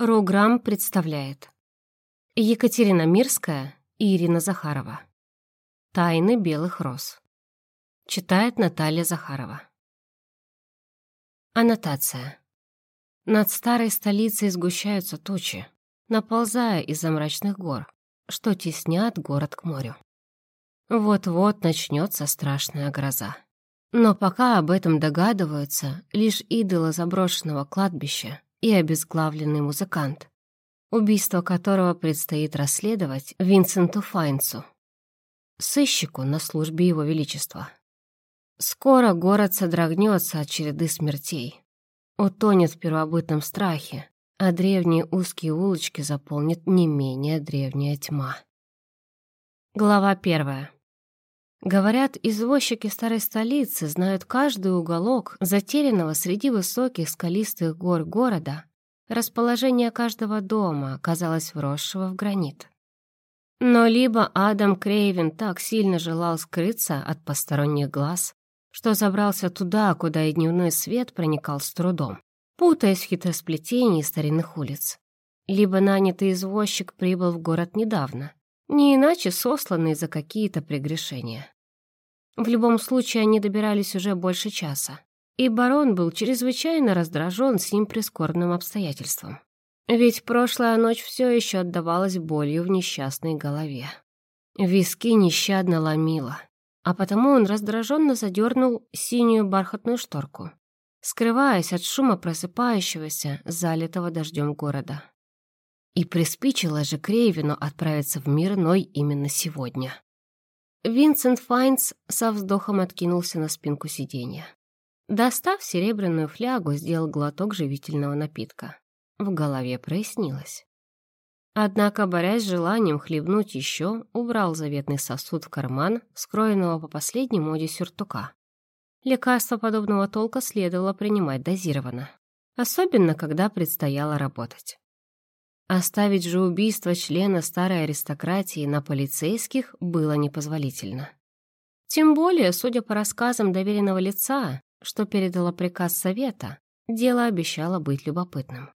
Руграм представляет Екатерина Мирская и Ирина Захарова. Тайны белых роз. Читает Наталья Захарова. Аннотация. Над старой столицей сгущаются тучи, наползая из-за мрачных гор, что теснят город к морю. Вот-вот начнется страшная гроза. Но пока об этом догадываются лишь идолы заброшенного кладбища и обезглавленный музыкант, убийство которого предстоит расследовать Винсенту Файнцу, сыщику на службе Его Величества. Скоро город содрогнется от череды смертей, утонет в первобытном страхе, а древние узкие улочки заполнит не менее древняя тьма. Глава первая. Говорят, извозчики старой столицы знают каждый уголок затерянного среди высоких скалистых гор города, расположение каждого дома, казалось, вросшего в гранит. Но либо Адам Крейвен так сильно желал скрыться от посторонних глаз, что забрался туда, куда и дневной свет проникал с трудом, путаясь в хитросплетении старинных улиц. Либо нанятый извозчик прибыл в город недавно, не иначе сосланные за какие-то прегрешения. В любом случае они добирались уже больше часа, и барон был чрезвычайно раздражен сим прискорбным обстоятельством. Ведь прошлая ночь все еще отдавалась болью в несчастной голове. Виски нещадно ломило, а потому он раздраженно задернул синюю бархатную шторку, скрываясь от шума просыпающегося, залитого дождем города. И приспичило же Крейвину отправиться в мир иной именно сегодня. Винсент Файнс со вздохом откинулся на спинку сиденья. Достав серебряную флягу, сделал глоток живительного напитка. В голове прояснилось. Однако, борясь с желанием хлебнуть еще, убрал заветный сосуд в карман, скроенного по последней моде сюртука. Лекарство подобного толка следовало принимать дозированно, особенно когда предстояло работать. Оставить же убийство члена старой аристократии на полицейских было непозволительно. Тем более, судя по рассказам доверенного лица, что передало приказ совета, дело обещало быть любопытным.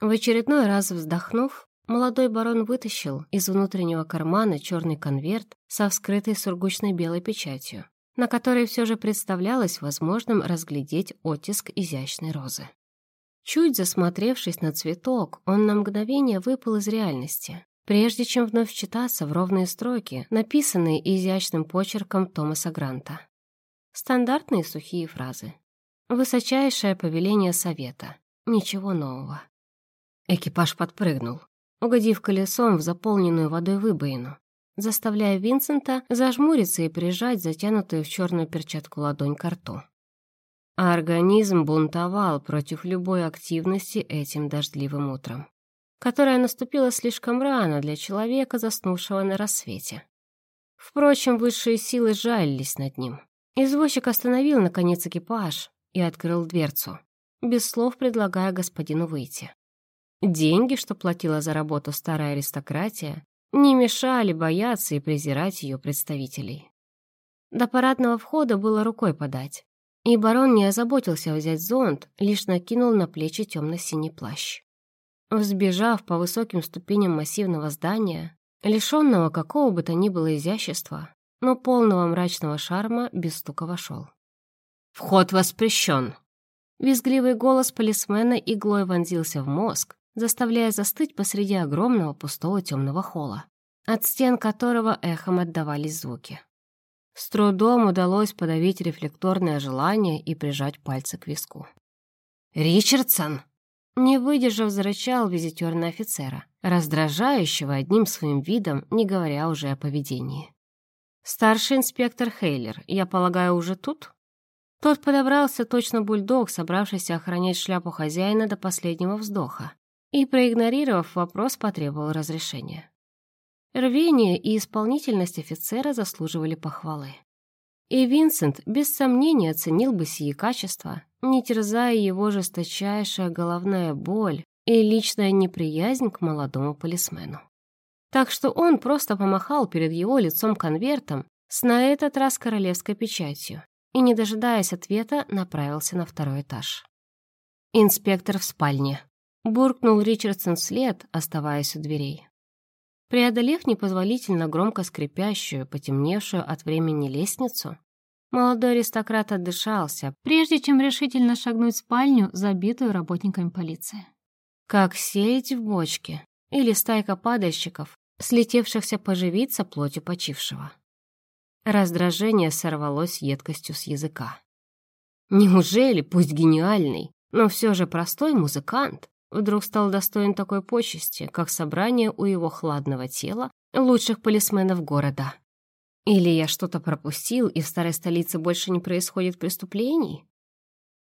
В очередной раз вздохнув, молодой барон вытащил из внутреннего кармана черный конверт со вскрытой сургучной белой печатью, на которой все же представлялось возможным разглядеть оттиск изящной розы. Чуть засмотревшись на цветок, он на мгновение выпал из реальности, прежде чем вновь читаться в ровные строки, написанные изящным почерком Томаса Гранта. Стандартные сухие фразы. Высочайшее повеление совета. Ничего нового. Экипаж подпрыгнул, угодив колесом в заполненную водой выбоину, заставляя Винсента зажмуриться и прижать затянутую в черную перчатку ладонь к рту а организм бунтовал против любой активности этим дождливым утром, которое наступило слишком рано для человека, заснувшего на рассвете. Впрочем, высшие силы жалились над ним. Извозчик остановил, наконец, экипаж и открыл дверцу, без слов предлагая господину выйти. Деньги, что платила за работу старая аристократия, не мешали бояться и презирать ее представителей. До парадного входа было рукой подать, и барон не озаботился взять зонт, лишь накинул на плечи темно-синий плащ. Взбежав по высоким ступеням массивного здания, лишенного какого бы то ни было изящества, но полного мрачного шарма, без стука вошел. «Вход воспрещен!» Визгливый голос полисмена иглой вонзился в мозг, заставляя застыть посреди огромного пустого темного холла, от стен которого эхом отдавались звуки. С трудом удалось подавить рефлекторное желание и прижать пальцы к виску. «Ричардсон!» Не выдержав, зарычал визитер на офицера, раздражающего одним своим видом, не говоря уже о поведении. «Старший инспектор Хейлер, я полагаю, уже тут?» Тот подобрался точно бульдог, собравшийся охранять шляпу хозяина до последнего вздоха, и, проигнорировав вопрос, потребовал разрешения. Рвение и исполнительность офицера заслуживали похвалы. И Винсент без сомнения оценил бы сие качества, не терзая его жесточайшая головная боль и личная неприязнь к молодому полисмену. Так что он просто помахал перед его лицом конвертом с на этот раз королевской печатью и, не дожидаясь ответа, направился на второй этаж. «Инспектор в спальне», Буркнул Ричардсон вслед, оставаясь у дверей. Преодолев непозволительно громко скрипящую, потемневшую от времени лестницу, молодой аристократ отдышался, прежде чем решительно шагнуть в спальню, забитую работниками полиции. Как сеять в бочке или стайка падальщиков, слетевшихся поживиться плотью почившего. Раздражение сорвалось едкостью с языка. Неужели, пусть гениальный, но все же простой музыкант, вдруг стал достоин такой почести, как собрание у его хладного тела лучших полисменов города. Или я что-то пропустил, и в старой столице больше не происходит преступлений?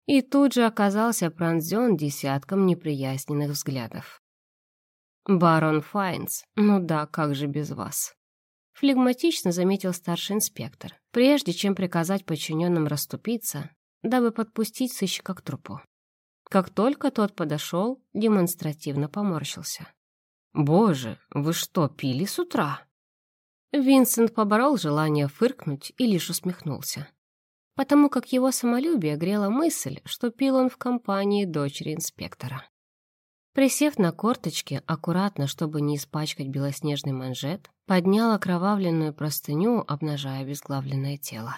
И тут же оказался пронзен десятком неприязненных взглядов. «Барон Файнс, ну да, как же без вас?» Флегматично заметил старший инспектор, прежде чем приказать подчиненным расступиться, дабы подпустить сыщика к трупу. Как только тот подошел, демонстративно поморщился. «Боже, вы что, пили с утра?» Винсент поборол желание фыркнуть и лишь усмехнулся, потому как его самолюбие грела мысль, что пил он в компании дочери инспектора. Присев на корточки, аккуратно, чтобы не испачкать белоснежный манжет, поднял окровавленную простыню, обнажая обезглавленное тело.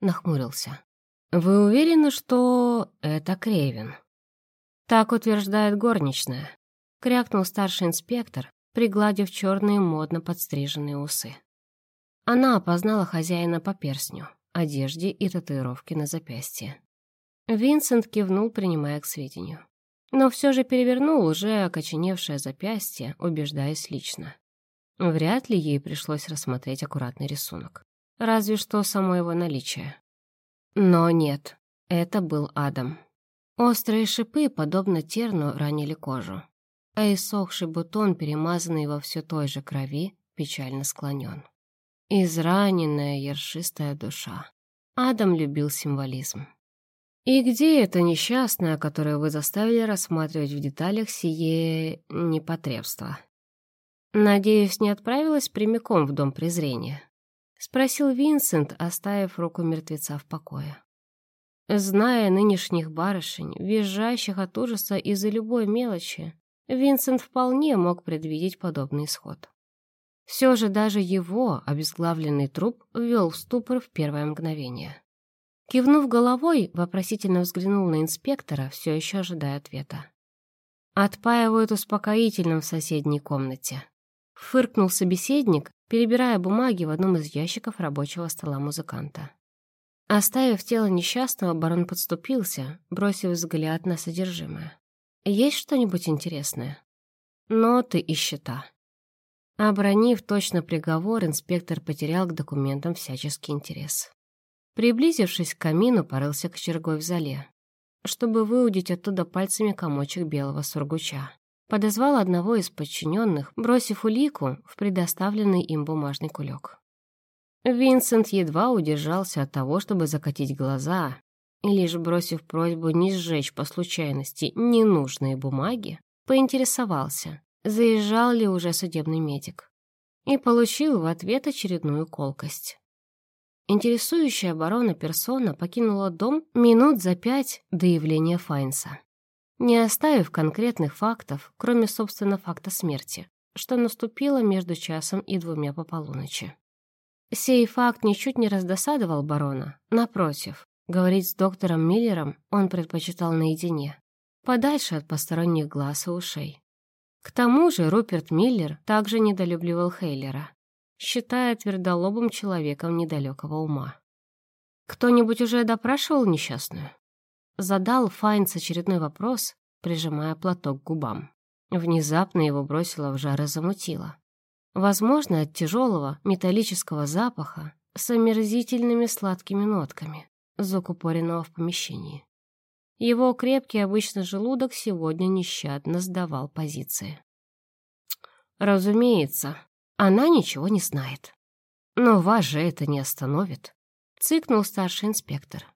Нахмурился. «Вы уверены, что это Крейвен?» «Так утверждает горничная», — крякнул старший инспектор, пригладив черные модно подстриженные усы. Она опознала хозяина по перстню, одежде и татуировке на запястье. Винсент кивнул, принимая к сведению. Но все же перевернул уже окоченевшее запястье, убеждаясь лично. Вряд ли ей пришлось рассмотреть аккуратный рисунок. Разве что само его наличие. Но нет, это был Адам. Острые шипы, подобно терну, ранили кожу, а иссохший бутон, перемазанный во все той же крови, печально склонен. Израненная ершистая душа. Адам любил символизм. «И где эта несчастная, которую вы заставили рассматривать в деталях сие непотребство?» «Надеюсь, не отправилась прямиком в дом презрения?» — спросил Винсент, оставив руку мертвеца в покое. Зная нынешних барышень, визжащих от ужаса из-за любой мелочи, Винсент вполне мог предвидеть подобный исход. Все же даже его обезглавленный труп ввел в ступор в первое мгновение. Кивнув головой, вопросительно взглянул на инспектора, все еще ожидая ответа. «Отпаивают успокоительным в соседней комнате», — фыркнул собеседник, перебирая бумаги в одном из ящиков рабочего стола музыканта. Оставив тело несчастного, барон подступился, бросив взгляд на содержимое. «Есть что-нибудь интересное?» «Ноты и счета». Обронив точно приговор, инспектор потерял к документам всяческий интерес. Приблизившись к камину, порылся кочергой в зале, чтобы выудить оттуда пальцами комочек белого сургуча. Подозвал одного из подчиненных, бросив улику в предоставленный им бумажный кулек. Винсент едва удержался от того, чтобы закатить глаза, и лишь бросив просьбу не сжечь по случайности ненужные бумаги, поинтересовался, заезжал ли уже судебный медик, и получил в ответ очередную колкость. Интересующая барона персона покинула дом минут за пять до явления Файнса, не оставив конкретных фактов, кроме, собственно, факта смерти, что наступило между часом и двумя по полуночи. Сей факт ничуть не раздосадовал барона. Напротив, говорить с доктором Миллером он предпочитал наедине, подальше от посторонних глаз и ушей. К тому же Руперт Миллер также недолюбливал Хейлера, считая твердолобым человеком недалекого ума. «Кто-нибудь уже допрашивал несчастную?» Задал Файнц очередной вопрос, прижимая платок к губам. Внезапно его бросило в жар и замутило. Возможно, от тяжелого металлического запаха с омерзительными сладкими нотками, закупоренного в помещении. Его крепкий обычно желудок сегодня нещадно сдавал позиции. Разумеется, она ничего не знает. Но вас же это не остановит, цыкнул старший инспектор.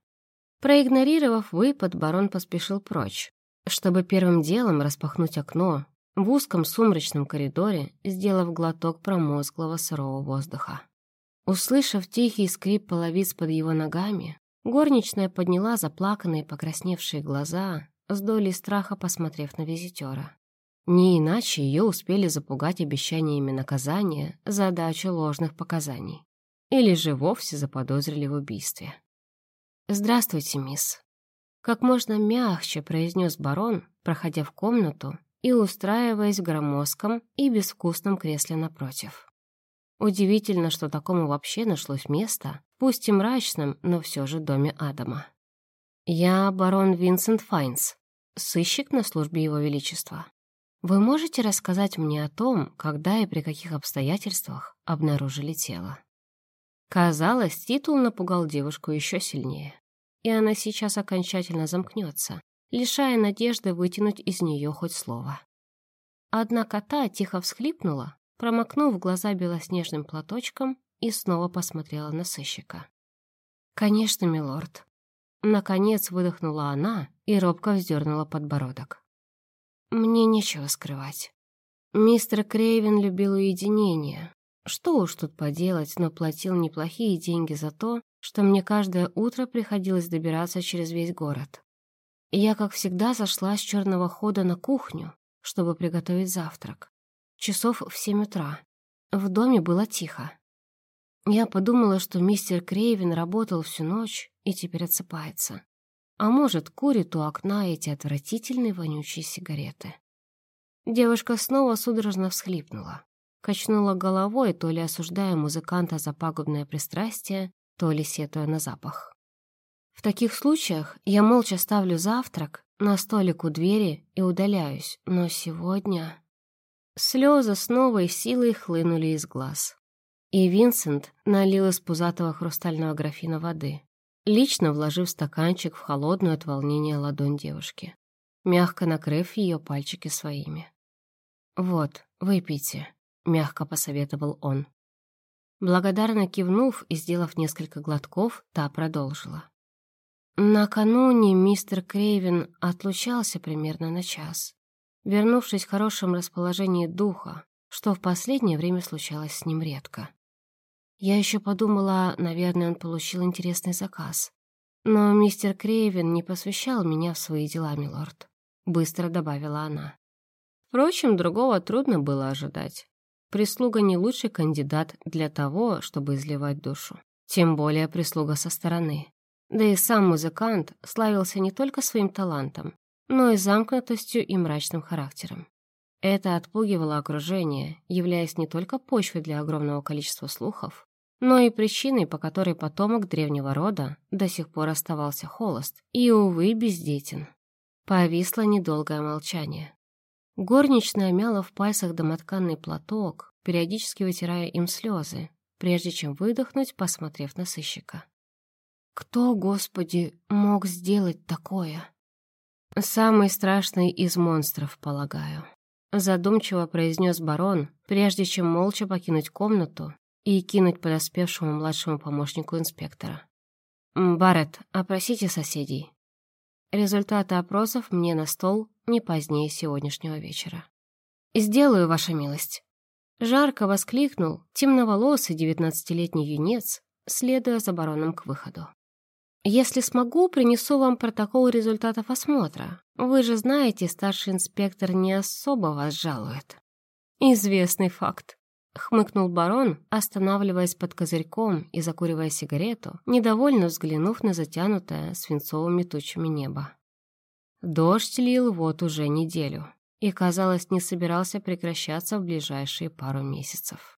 Проигнорировав выпад, барон поспешил прочь, чтобы первым делом распахнуть окно в узком сумрачном коридоре, сделав глоток промозглого сырого воздуха. Услышав тихий скрип половиц под его ногами, горничная подняла заплаканные покрасневшие глаза с долей страха посмотрев на визитера. Не иначе ее успели запугать обещаниями наказания за дачу ложных показаний. Или же вовсе заподозрили в убийстве. «Здравствуйте, мисс», — как можно мягче произнес барон, проходя в комнату и устраиваясь в громоздком и безвкусном кресле напротив. Удивительно, что такому вообще нашлось место, пусть и мрачном, но все же доме Адама. «Я барон Винсент Файнс, сыщик на службе Его Величества. Вы можете рассказать мне о том, когда и при каких обстоятельствах обнаружили тело?» Казалось, титул напугал девушку еще сильнее, и она сейчас окончательно замкнется, лишая надежды вытянуть из нее хоть слово. Однако та тихо всхлипнула, промокнув глаза белоснежным платочком и снова посмотрела на сыщика. «Конечно, милорд». Наконец выдохнула она и робко вздернула подбородок. «Мне нечего скрывать. Мистер Крейвен любил уединение. Что уж тут поделать, но платил неплохие деньги за то, что мне каждое утро приходилось добираться через весь город. Я, как всегда, зашла с черного хода на кухню, чтобы приготовить завтрак. Часов в семь утра. В доме было тихо. Я подумала, что мистер Крейвен работал всю ночь и теперь отсыпается. А может, курит у окна эти отвратительные вонючие сигареты. Девушка снова судорожно всхлипнула. Качнула головой, то ли осуждая музыканта за пагубное пристрастие, то ли сетуя на запах. В таких случаях я молча ставлю завтрак на столик у двери и удаляюсь, но сегодня... Слезы с новой силой хлынули из глаз. И Винсент налил из пузатого хрустального графина воды, лично вложив стаканчик в холодную от волнения ладонь девушки, мягко накрыв ее пальчики своими. «Вот, выпейте», — мягко посоветовал он. Благодарно кивнув и сделав несколько глотков, та продолжила. Накануне мистер Крейвен отлучался примерно на час, вернувшись в хорошем расположении духа, что в последнее время случалось с ним редко. Я еще подумала, наверное, он получил интересный заказ. Но мистер Крейвен не посвящал меня в свои дела, милорд, быстро добавила она. Впрочем, другого трудно было ожидать. Прислуга не лучший кандидат для того, чтобы изливать душу. Тем более прислуга со стороны. Да и сам музыкант славился не только своим талантом, но и замкнутостью и мрачным характером. Это отпугивало окружение, являясь не только почвой для огромного количества слухов, но и причиной, по которой потомок древнего рода до сих пор оставался холост и, увы, бездетен. Повисло недолгое молчание. Горничная мяла в пальцах домотканный платок, периодически вытирая им слезы, прежде чем выдохнуть, посмотрев на сыщика. Кто, Господи, мог сделать такое? Самый страшный из монстров, полагаю. Задумчиво произнес барон, прежде чем молча покинуть комнату и кинуть подоспевшему младшему помощнику инспектора. «Барретт, опросите соседей. Результаты опросов мне на стол не позднее сегодняшнего вечера». «Сделаю, ваша милость». Жарко воскликнул темноволосый девятнадцатилетний юнец, следуя за бароном к выходу. Если смогу, принесу вам протокол результатов осмотра. Вы же знаете, старший инспектор не особо вас жалует. Известный факт. Хмыкнул барон, останавливаясь под козырьком и закуривая сигарету, недовольно взглянув на затянутое свинцовыми тучами небо. Дождь лил вот уже неделю и, казалось, не собирался прекращаться в ближайшие пару месяцев.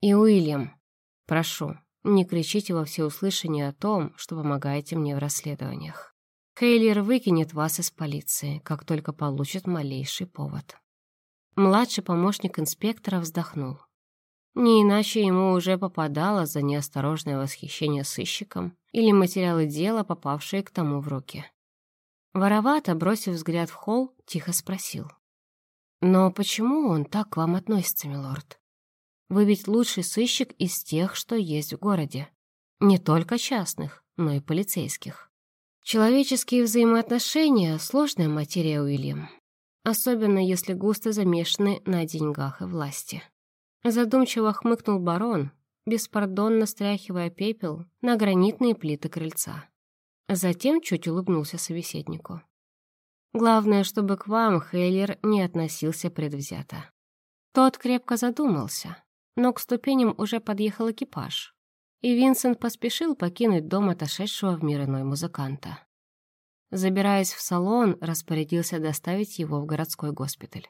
«И Уильям, прошу, не кричите во всеуслышание о том, что помогаете мне в расследованиях. Хейлер выкинет вас из полиции, как только получит малейший повод». Младший помощник инспектора вздохнул. Не иначе ему уже попадало за неосторожное восхищение сыщиком или материалы дела, попавшие к тому в руки. Воровато, бросив взгляд в холл, тихо спросил. «Но почему он так к вам относится, милорд? Вы ведь лучший сыщик из тех, что есть в городе. Не только частных, но и полицейских. Человеческие взаимоотношения — сложная материя, Уильям. Особенно если густо замешаны на деньгах и власти. Задумчиво хмыкнул барон, беспардонно стряхивая пепел на гранитные плиты крыльца. Затем чуть улыбнулся собеседнику. Главное, чтобы к вам Хейлер не относился предвзято. Тот крепко задумался, но к ступеням уже подъехал экипаж, и Винсент поспешил покинуть дом отошедшего в мир иной музыканта. Забираясь в салон, распорядился доставить его в городской госпиталь.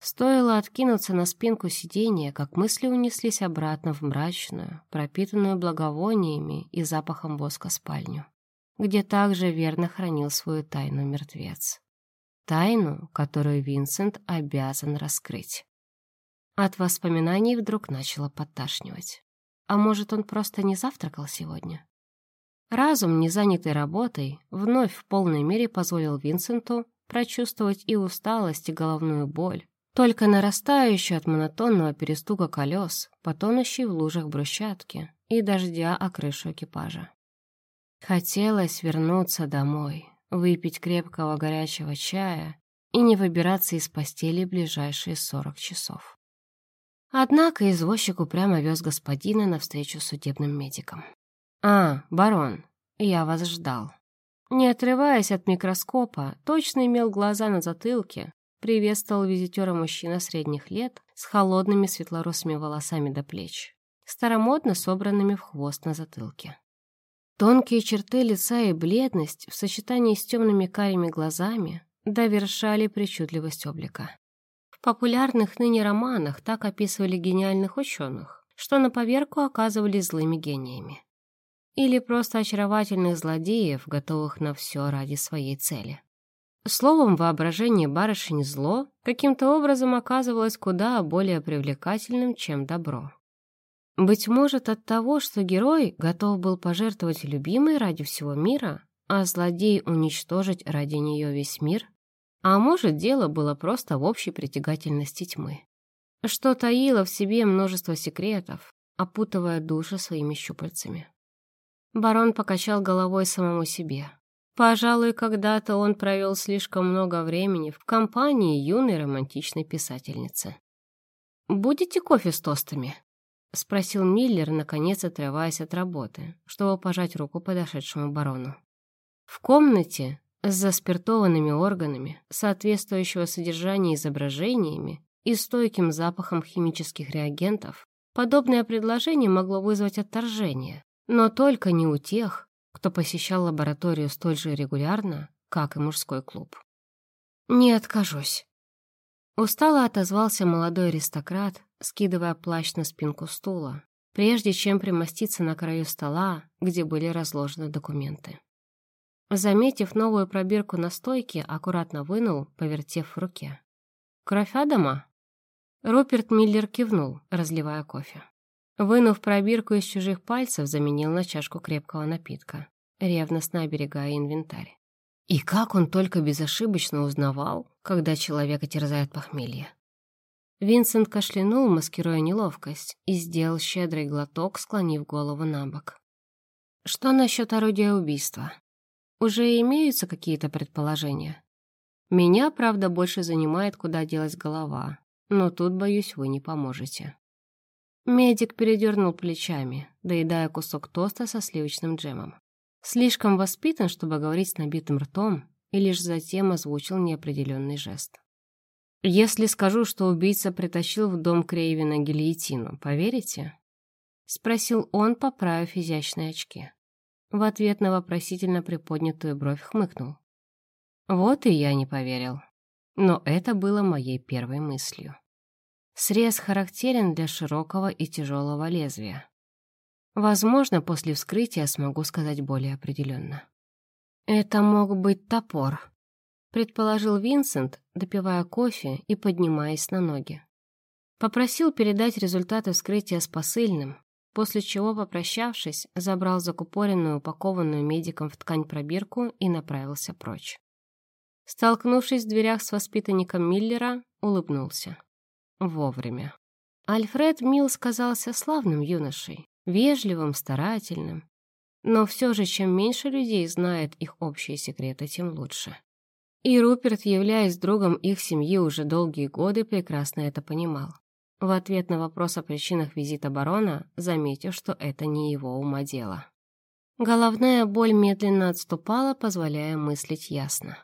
Стоило откинуться на спинку сиденья, как мысли унеслись обратно в мрачную, пропитанную благовониями и запахом воска спальню, где также верно хранил свою тайну мертвец. Тайну, которую Винсент обязан раскрыть. От воспоминаний вдруг начало подташнивать. А может, он просто не завтракал сегодня? Разум, не занятый работой, вновь в полной мере позволил Винсенту прочувствовать и усталость, и головную боль, только нарастающую от монотонного перестука колес, потонущей в лужах брусчатки и дождя о крышу экипажа. Хотелось вернуться домой, выпить крепкого горячего чая и не выбираться из постели ближайшие сорок часов. Однако извозчик упрямо вез господина навстречу судебным медикам. «А, барон, я вас ждал». Не отрываясь от микроскопа, точно имел глаза на затылке, приветствовал визитера мужчина средних лет с холодными светлорусыми волосами до плеч, старомодно собранными в хвост на затылке. Тонкие черты лица и бледность в сочетании с темными карими глазами довершали причудливость облика. Популярных ныне романах так описывали гениальных ученых, что на поверку оказывались злыми гениями или просто очаровательных злодеев, готовых на все ради своей цели. Словом, воображение барышень зло каким-то образом оказывалось куда более привлекательным, чем добро. Быть может, от того, что герой готов был пожертвовать любимой ради всего мира, а злодей уничтожить ради нее весь мир? А может, дело было просто в общей притягательности тьмы, что таило в себе множество секретов, опутывая души своими щупальцами. Барон покачал головой самому себе. Пожалуй, когда-то он провел слишком много времени в компании юной романтичной писательницы. «Будете кофе с тостами?» — спросил Миллер, наконец отрываясь от работы, чтобы пожать руку подошедшему барону. В комнате с заспиртованными органами, соответствующего содержания изображениями и стойким запахом химических реагентов, подобное предложение могло вызвать отторжение, но только не у тех, кто посещал лабораторию столь же регулярно, как и мужской клуб. «Не откажусь». Устало отозвался молодой аристократ, скидывая плащ на спинку стула, прежде чем примоститься на краю стола, где были разложены документы. Заметив новую пробирку на стойке, аккуратно вынул, повертев в руке. «Кровь Адама?» Руперт Миллер кивнул, разливая кофе. Вынув пробирку из чужих пальцев, заменил на чашку крепкого напитка, ревностно оберегая инвентарь. И как он только безошибочно узнавал, когда человека терзает похмелье. Винсент кашлянул, маскируя неловкость, и сделал щедрый глоток, склонив голову на бок. «Что насчет орудия убийства? Уже имеются какие-то предположения? Меня, правда, больше занимает, куда делась голова, но тут, боюсь, вы не поможете». Медик передернул плечами, доедая кусок тоста со сливочным джемом. Слишком воспитан, чтобы говорить с набитым ртом, и лишь затем озвучил неопределенный жест. «Если скажу, что убийца притащил в дом Крейвина гильотину, поверите?» — спросил он, поправив изящные очки. В ответ на вопросительно приподнятую бровь хмыкнул. Вот и я не поверил. Но это было моей первой мыслью. Срез характерен для широкого и тяжелого лезвия. Возможно, после вскрытия смогу сказать более определенно. «Это мог быть топор», — предположил Винсент, допивая кофе и поднимаясь на ноги. Попросил передать результаты вскрытия с посыльным, после чего, попрощавшись, забрал закупоренную, упакованную медиком в ткань пробирку и направился прочь. Столкнувшись в дверях с воспитанником Миллера, улыбнулся. Вовремя. Альфред Милс казался славным юношей, вежливым, старательным. Но все же, чем меньше людей знает их общие секреты, тем лучше. И Руперт, являясь другом их семьи уже долгие годы, прекрасно это понимал. В ответ на вопрос о причинах визита барона, заметив, что это не его ума дело. Головная боль медленно отступала, позволяя мыслить ясно.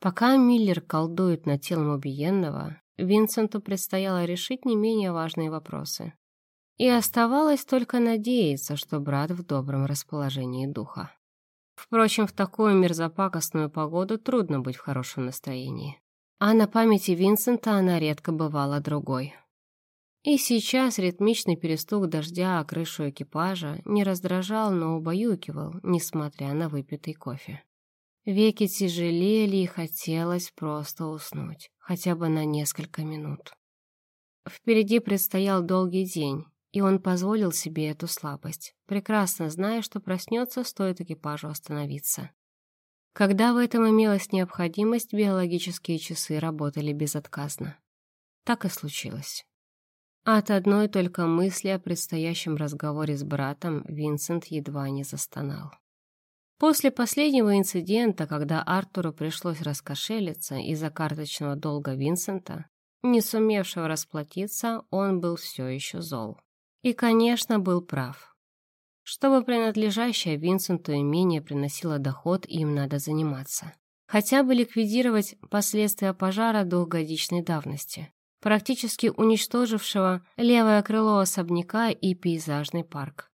Пока Миллер колдует над телом убиенного, Винсенту предстояло решить не менее важные вопросы. И оставалось только надеяться, что брат в добром расположении духа. Впрочем, в такую мерзопакостную погоду трудно быть в хорошем настроении. А на памяти Винсента она редко бывала другой. И сейчас ритмичный перестук дождя о крышу экипажа не раздражал, но убаюкивал, несмотря на выпитый кофе. Веки тяжелели и хотелось просто уснуть, хотя бы на несколько минут. Впереди предстоял долгий день, и он позволил себе эту слабость, прекрасно зная, что проснется, стоит экипажу остановиться. Когда в этом имелась необходимость, биологические часы работали безотказно. Так и случилось. От одной только мысли о предстоящем разговоре с братом Винсент едва не застонал. После последнего инцидента, когда Артуру пришлось раскошелиться из-за карточного долга Винсента, не сумевшего расплатиться, он был все еще зол. И, конечно, был прав. Чтобы принадлежащее Винсенту имение приносило доход, им надо заниматься. Хотя бы ликвидировать последствия пожара двухгодичной давности, практически уничтожившего левое крыло особняка и пейзажный парк.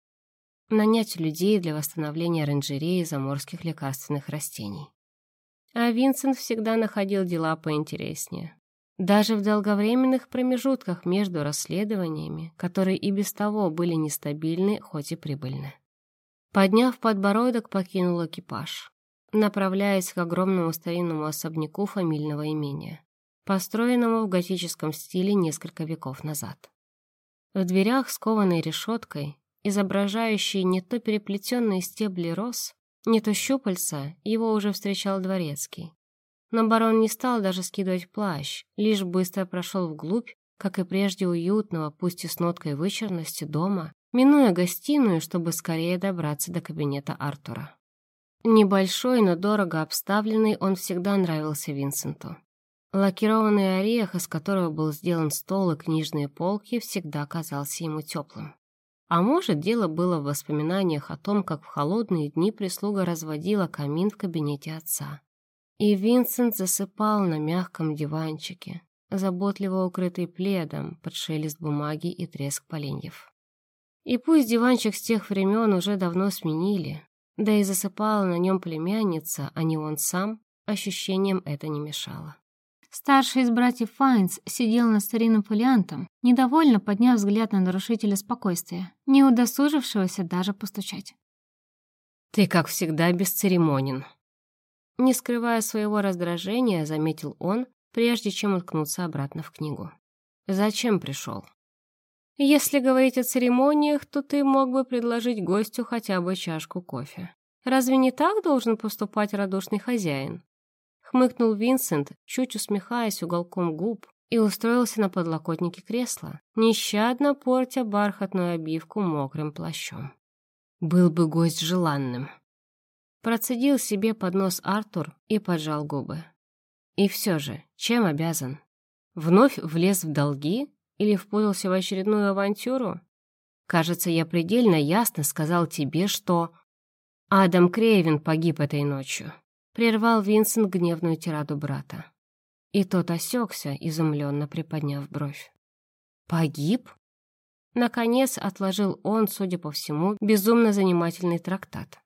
Нанять людей для восстановления оранжереи заморских лекарственных растений. А Винсент всегда находил дела поинтереснее. Даже в долговременных промежутках между расследованиями, которые и без того были нестабильны, хоть и прибыльны. Подняв подбородок, покинул экипаж, направляясь к огромному старинному особняку фамильного имения, построенному в готическом стиле несколько веков назад. В дверях, скованной решеткой, изображающей не то переплетенные стебли роз, не то щупальца, его уже встречал дворецкий, но барон не стал даже скидывать плащ, лишь быстро прошел вглубь, как и прежде уютного, пусть и с ноткой вычурности, дома, минуя гостиную, чтобы скорее добраться до кабинета Артура. Небольшой, но дорого обставленный, он всегда нравился Винсенту. Лакированный орех, из которого был сделан стол и книжные полки, всегда казался ему теплым. А может, дело было в воспоминаниях о том, как в холодные дни прислуга разводила камин в кабинете отца. И Винсент засыпал на мягком диванчике, заботливо укрытый пледом под шелест бумаги и треск поленьев. И пусть диванчик с тех времен уже давно сменили, да и засыпала на нем племянница, а не он сам, ощущением это не мешало. Старший из братьев Файнс сидел над старинным фолиантом, недовольно подняв взгляд на нарушителя спокойствия, не удосужившегося даже постучать. «Ты, как всегда, бесцеремонен», не скрывая своего раздражения, заметил он, прежде чем уткнуться обратно в книгу. «Зачем пришел?» «Если говорить о церемониях, то ты мог бы предложить гостю хотя бы чашку кофе. Разве не так должен поступать радушный хозяин?» Хмыкнул Винсент, чуть усмехаясь уголком губ, и устроился на подлокотнике кресла, нещадно портя бархатную обивку мокрым плащом. «Был бы гость желанным», Процедил себе под нос Артур и поджал губы. И все же, чем обязан? Вновь влез в долги или впутался в очередную авантюру? Кажется, я предельно ясно сказал тебе, что... Адам Крейвен погиб этой ночью. Прервал Винсент гневную тираду брата. И тот осекся, изумленно приподняв бровь. «Погиб?» Наконец отложил он, судя по всему, безумно занимательный трактат.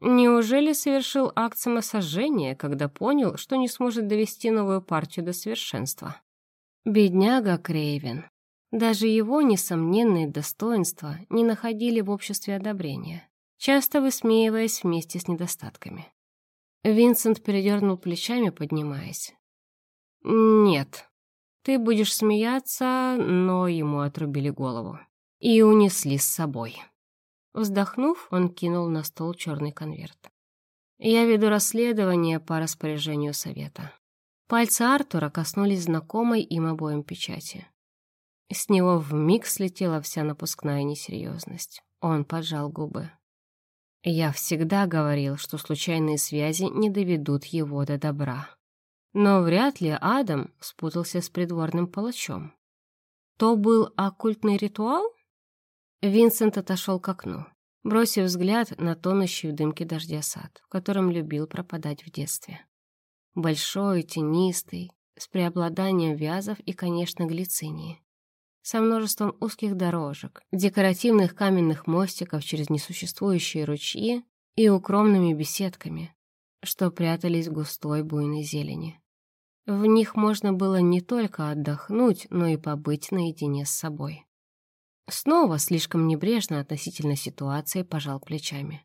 Неужели совершил акт самосожжения, когда понял, что не сможет довести новую партию до совершенства? Бедняга Крейвен. Даже его несомненные достоинства не находили в обществе одобрения, часто высмеиваясь вместе с недостатками. Винсент передернул плечами, поднимаясь. «Нет, ты будешь смеяться, но ему отрубили голову. И унесли с собой». Вздохнув, он кинул на стол черный конверт. «Я веду расследование по распоряжению совета». Пальцы Артура коснулись знакомой им обоим печати. С него вмиг слетела вся напускная несерьезность. Он поджал губы. Я всегда говорил, что случайные связи не доведут его до добра. Но вряд ли Адам спутался с придворным палачом. То был оккультный ритуал? Винсент отошел к окну, бросив взгляд на тонущий в дымке дождя сад, в котором любил пропадать в детстве. Большой, тенистый, с преобладанием вязов и, конечно, глицинии. Со множеством узких дорожек, декоративных каменных мостиков через несуществующие ручьи и укромными беседками, что прятались в густой буйной зелени. В них можно было не только отдохнуть, но и побыть наедине с собой. Снова слишком небрежно относительно ситуации пожал плечами.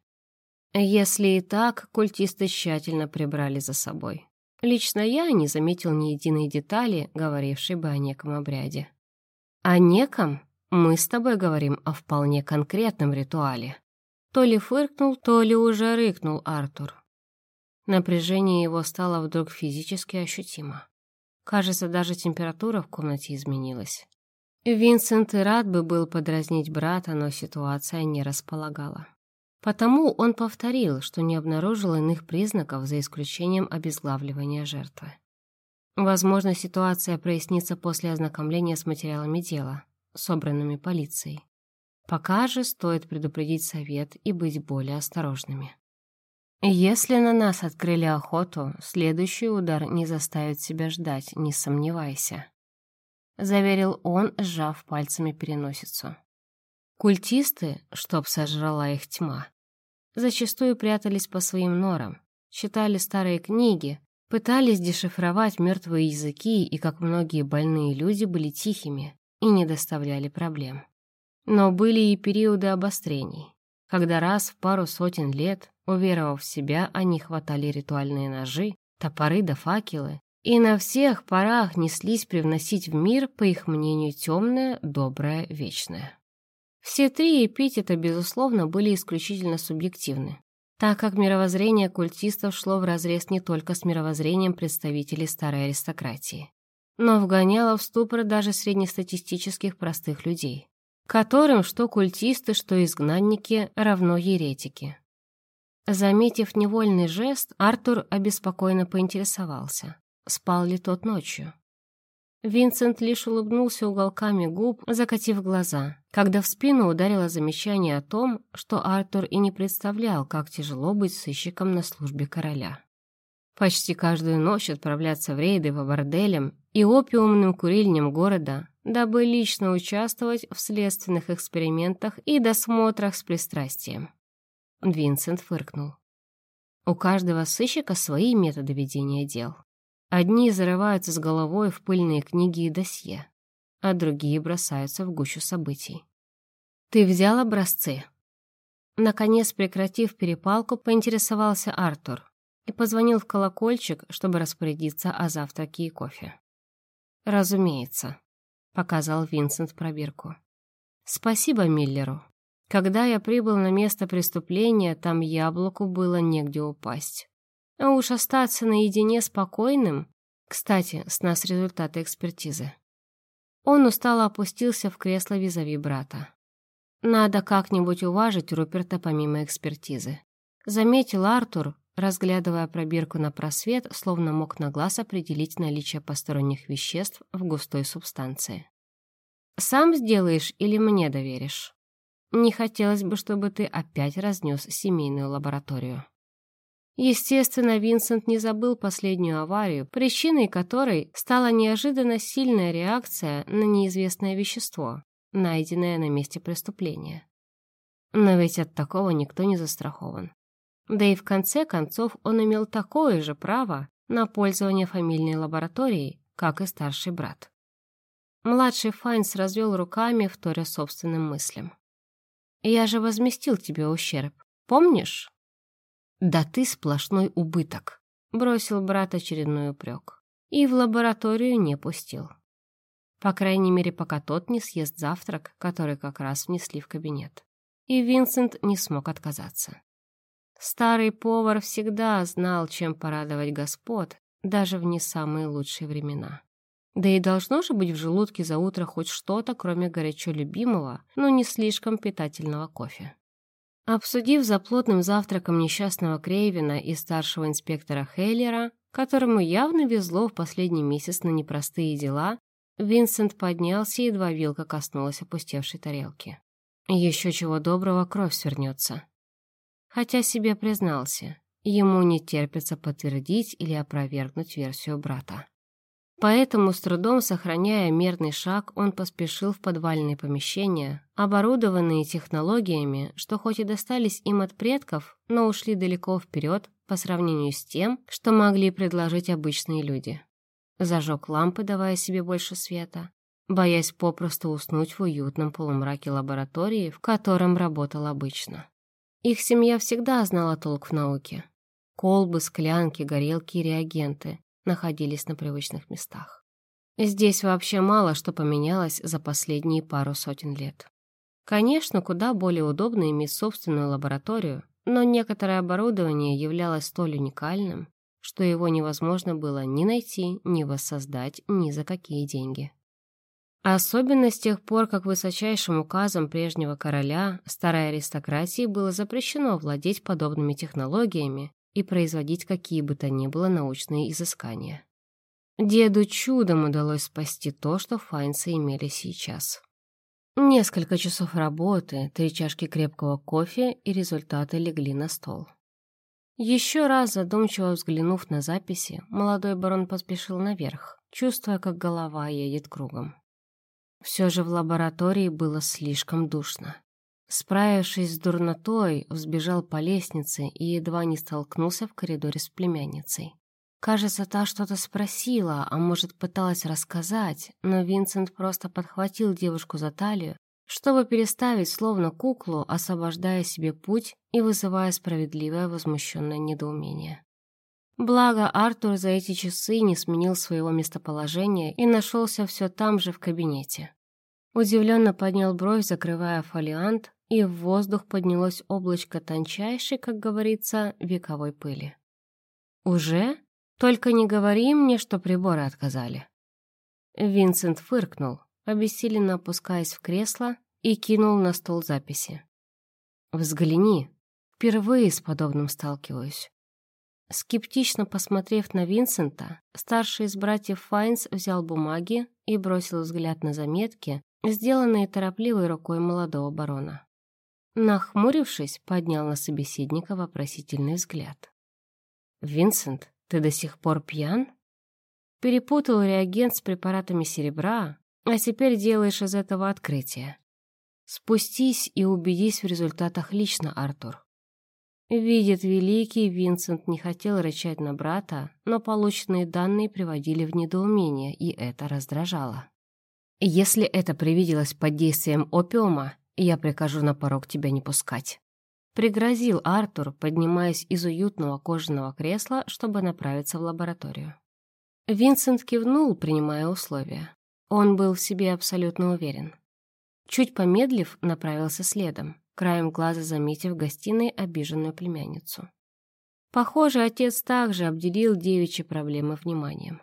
Если и так, культисты тщательно прибрали за собой. Лично я не заметил ни единой детали, говорившей бы о неком обряде. О неком мы с тобой говорим о вполне конкретном ритуале. То ли фыркнул, то ли уже рыкнул Артур. Напряжение его стало вдруг физически ощутимо. Кажется, даже температура в комнате изменилась. Винсент и рад бы был подразнить брата, но ситуация не располагала. Потому он повторил, что не обнаружил иных признаков за исключением обезглавливания жертвы. Возможно, ситуация прояснится после ознакомления с материалами дела, собранными полицией. Пока же стоит предупредить совет и быть более осторожными. Если на нас открыли охоту, следующий удар не заставит себя ждать, не сомневайся. Заверил он, сжав пальцами переносицу. Культисты, чтоб сожрала их тьма, зачастую прятались по своим норам, читали старые книги, пытались дешифровать мертвые языки и, как многие больные люди, были тихими и не доставляли проблем. Но были и периоды обострений, когда раз в пару сотен лет Уверовав в себя, они хватали ритуальные ножи, топоры да факелы, и на всех парах неслись привносить в мир, по их мнению, темное, доброе, вечное. Все три эпитета, безусловно, были исключительно субъективны, так как мировоззрение культистов шло вразрез не только с мировоззрением представителей старой аристократии, но вгоняло в ступор даже среднестатистических простых людей, которым что культисты, что изгнанники равно еретики. Заметив невольный жест, Артур обеспокоенно поинтересовался, спал ли тот ночью. Винсент лишь улыбнулся уголками губ, закатив глаза, когда в спину ударило замечание о том, что Артур и не представлял, как тяжело быть сыщиком на службе короля. Почти каждую ночь отправляться в рейды по борделям и опиумным курильням города, дабы лично участвовать в следственных экспериментах и досмотрах с пристрастием. Винсент фыркнул. У каждого сыщика свои методы ведения дел. Одни зарываются с головой в пыльные книги и досье, а другие бросаются в гущу событий. «Ты взял образцы?» Наконец, прекратив перепалку, поинтересовался Артур и позвонил в колокольчик, чтобы распорядиться о завтраке и кофе. «Разумеется», — показал Винсент пробирку. «Спасибо Миллеру. Когда я прибыл на место преступления, там яблоку было негде упасть. А уж остаться наедине спокойным... Кстати, с нас результаты экспертизы. Он устало опустился в кресло визави брата. Надо как-нибудь уважить Руперта помимо экспертизы. Заметил Артур, разглядывая пробирку на просвет, словно мог на глаз определить наличие посторонних веществ в густой субстанции. «Сам сделаешь или мне доверишь?» Не хотелось бы, чтобы ты опять разнес семейную лабораторию. Естественно, Винсент не забыл последнюю аварию, причиной которой стала неожиданно сильная реакция на неизвестное вещество, найденное на месте преступления. Но ведь от такого никто не застрахован. Да и в конце концов он имел такое же право на пользование фамильной лабораторией, как и старший брат. Младший Файнс развел руками, вторя собственным мыслям. Я же возместил тебе ущерб, помнишь? Да ты сплошной убыток, бросил брат очередной упрек. И в лабораторию не пустил. По крайней мере, пока тот не съест завтрак, который как раз внесли в кабинет. И Винсент не смог отказаться. Старый повар всегда знал, чем порадовать господ, даже в не самые лучшие времена. Да и должно же быть в желудке за утро хоть что-то, кроме горячо любимого, но не слишком питательного кофе. Обсудив за плотным завтраком несчастного Крейвина и старшего инспектора Хейлера, которому явно везло в последний месяц на непростые дела, Винсент поднялся, и едва вилка коснулась опустевшей тарелки. Еще чего доброго кровь свернется. Хотя себе признался, Ему не терпится подтвердить или опровергнуть версию брата. Поэтому, с трудом сохраняя мерный шаг, он поспешил в подвальные помещения, оборудованные технологиями, что хоть и достались им от предков, но ушли далеко вперед по сравнению с тем, что могли предложить обычные люди. Зажег лампы, давая себе больше света, боясь попросту уснуть в уютном полумраке лаборатории, в котором работал обычно. Их семья всегда знала толк в науке. Колбы, склянки, горелки и реагенты, находились на привычных местах. Здесь вообще мало что поменялось за последние пару сотен лет. Конечно, куда более удобно иметь собственную лабораторию, но некоторое оборудование являлось столь уникальным, что его невозможно было ни найти, ни воссоздать ни за какие деньги. Особенно с тех пор, как высочайшим указом прежнего короля старой аристократии было запрещено владеть подобными технологиями и производить какие бы то ни было научные изыскания. Деду чудом удалось спасти то, что Файнцы имели сейчас. Несколько часов работы, три чашки крепкого кофе и результаты легли на стол. Еще раз задумчиво взглянув на записи, молодой барон поспешил наверх, чувствуя, как голова едет кругом. Все же в лаборатории было слишком душно. Справившись с дурнотой, взбежал по лестнице и едва не столкнулся в коридоре с племянницей. Кажется, та что-то спросила, а может, пыталась рассказать, но Винсент просто подхватил девушку за талию, чтобы переставить словно куклу, освобождая себе путь и вызывая справедливое возмущенное недоумение. Благо, Артур за эти часы не сменил своего местоположения и нашелся все там же в кабинете. Удивленно поднял бровь, закрывая фолиант, и в воздух поднялось облачко тончайшей, как говорится, вековой пыли. «Уже? Только не говори мне, что приборы отказали». Винсент фыркнул, обессиленно опускаясь в кресло и кинул на стол записи. «Взгляни, впервые с подобным сталкиваюсь». Скептично посмотрев на Винсента, старший из братьев Файнс взял бумаги и бросил взгляд на заметки, сделанные торопливой рукой молодого барона. Нахмурившись, поднял на собеседника вопросительный взгляд. «Винсент, ты до сих пор пьян?» Перепутал реагент с препаратами серебра, а теперь делаешь из этого открытие. Спустись и убедись в результатах лично, Артур. Видит великий, Винсент не хотел рычать на брата, но полученные данные приводили в недоумение, и это раздражало. Если это привиделось под действием опиума, я прикажу на порог тебя не пускать». Пригрозил Артур, поднимаясь из уютного кожаного кресла, чтобы направиться в лабораторию. Винсент кивнул, принимая условия. Он был в себе абсолютно уверен. Чуть помедлив, направился следом, краем глаза заметив в гостиной обиженную племянницу. Похоже, отец также обделил девичьи проблемы вниманием.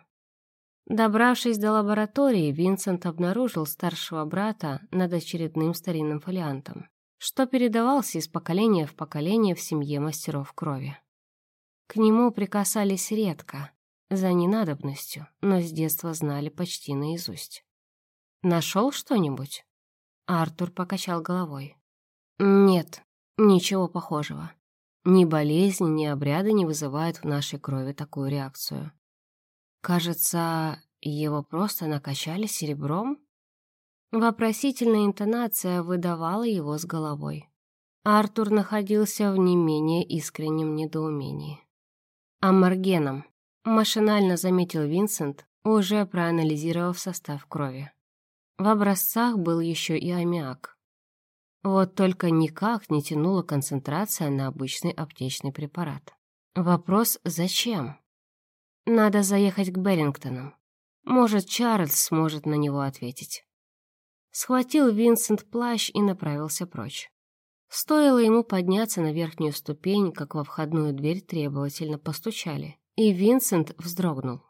Добравшись до лаборатории, Винсент обнаружил старшего брата над очередным старинным фолиантом, что передавался из поколения в поколение в семье мастеров крови. К нему прикасались редко, за ненадобностью, но с детства знали почти наизусть. «Нашел что-нибудь?» Артур покачал головой. «Нет, ничего похожего. Ни болезни, ни обряды не вызывают в нашей крови такую реакцию. Кажется, его просто накачали серебром? Вопросительная интонация выдавала его с головой. Артур находился в не менее искреннем недоумении. «Амаргеном», — машинально заметил Винсент, уже проанализировав состав крови. В образцах был еще и аммиак. Вот только никак не тянула концентрация на обычный аптечный препарат. Вопрос «зачем?» Надо заехать к Берингтонам. Может, Чарльз сможет на него ответить. Схватил Винсент плащ и направился прочь. Стоило ему подняться на верхнюю ступень, как во входную дверь требовательно постучали, и Винсент вздрогнул.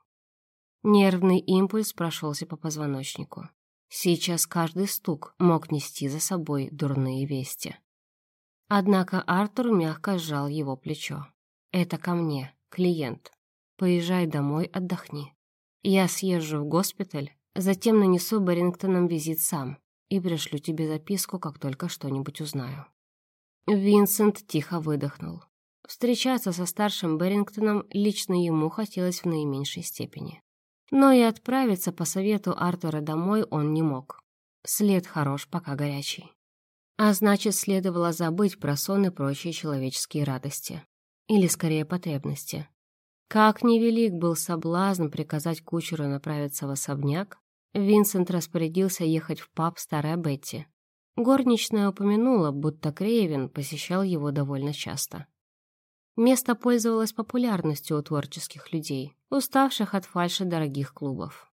Нервный импульс прошелся по позвоночнику. Сейчас каждый стук мог нести за собой дурные вести. Однако Артур мягко сжал его плечо. «Это ко мне, клиент. Поезжай домой, отдохни. Я съезжу в госпиталь, затем нанесу Барингтонам визит сам и пришлю тебе записку, как только что-нибудь узнаю». Винсент тихо выдохнул. Встречаться со старшим Берингтоном лично ему хотелось в наименьшей степени. Но и отправиться по совету Артура домой он не мог. След хорош, пока горячий. А значит, следовало забыть про сон и прочие человеческие радости. Или, скорее, потребности. Как невелик был соблазн приказать кучеру направиться в особняк, Винсент распорядился ехать в паб «Старая Бетти». Горничная упомянула, будто Крейвен посещал его довольно часто. Место пользовалось популярностью у творческих людей, уставших от фальши дорогих клубов.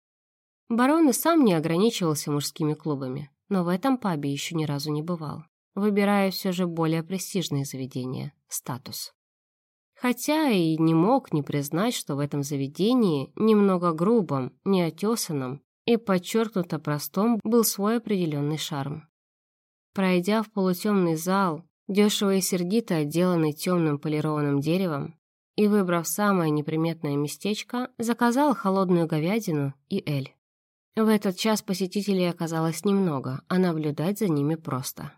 Барон и сам не ограничивался мужскими клубами, но в этом пабе еще ни разу не бывал, выбирая все же более престижные заведения – статус. Хотя и не мог не признать, что в этом заведении, немного грубом, неотесанном и подчеркнуто простом, был свой определенный шарм. Пройдя в полутемный зал, дешево и сердито отделанный темным полированным деревом, и, выбрав самое неприметное местечко, заказал холодную говядину и эль. В этот час посетителей оказалось немного, а наблюдать за ними просто.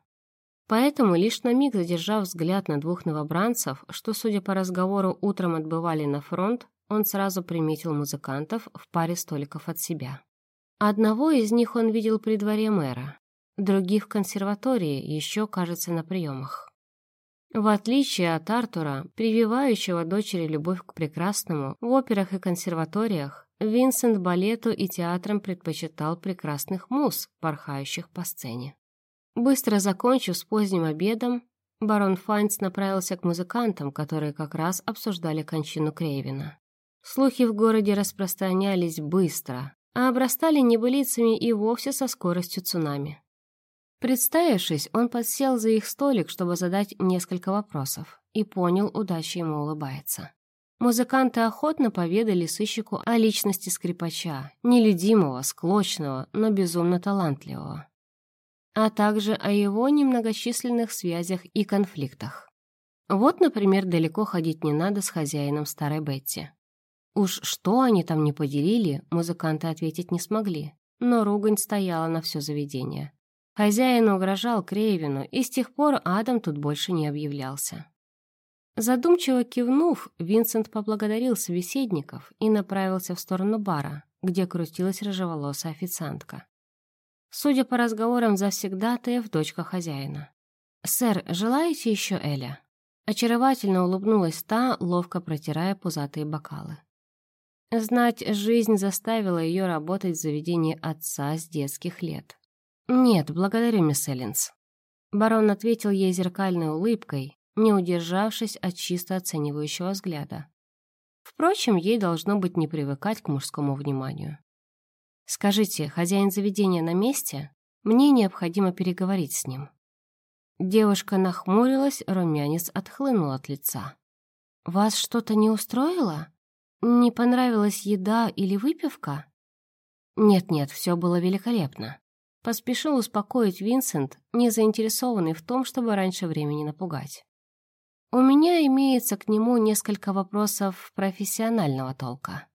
Поэтому, лишь на миг задержав взгляд на двух новобранцев, что, судя по разговору, утром отбывали на фронт, он сразу приметил музыкантов в паре столиков от себя. Одного из них он видел при дворе мэра, других в консерватории, еще, кажется, на приемах. В отличие от Артура, прививающего дочери любовь к прекрасному, в операх и консерваториях Винсент балету и театрам предпочитал прекрасных муз, порхающих по сцене. Быстро закончив с поздним обедом, барон Файнц направился к музыкантам, которые как раз обсуждали кончину Крейвина. Слухи в городе распространялись быстро, а обрастали небылицами и вовсе со скоростью цунами. Представившись, он подсел за их столик, чтобы задать несколько вопросов, и понял, удача ему улыбается. Музыканты охотно поведали сыщику о личности скрипача, нелюдимого, склочного, но безумно талантливого а также о его немногочисленных связях и конфликтах. Вот, например, далеко ходить не надо с хозяином старой Бетти. Уж что они там не поделили, музыканты ответить не смогли, но ругань стояла на все заведение. Хозяин угрожал Крейвину, и с тех пор Адам тут больше не объявлялся. Задумчиво кивнув, Винсент поблагодарил собеседников и направился в сторону бара, где крутилась рыжеволосая официантка. Судя по разговорам завсегдатаев, дочка хозяина. «Сэр, желаете еще Эля?» Очаровательно улыбнулась та, ловко протирая пузатые бокалы. Знать, жизнь заставила ее работать в заведении отца с детских лет. «Нет, благодарю, мисс Эллинс». Барон ответил ей зеркальной улыбкой, не удержавшись от чисто оценивающего взгляда. Впрочем, ей должно быть не привыкать к мужскому вниманию. «Скажите, хозяин заведения на месте? Мне необходимо переговорить с ним». Девушка нахмурилась, румянец отхлынул от лица. «Вас что-то не устроило? Не понравилась еда или выпивка?» «Нет-нет, все было великолепно», — поспешил успокоить Винсент, не заинтересованный в том, чтобы раньше времени напугать. «У меня имеется к нему несколько вопросов профессионального толка».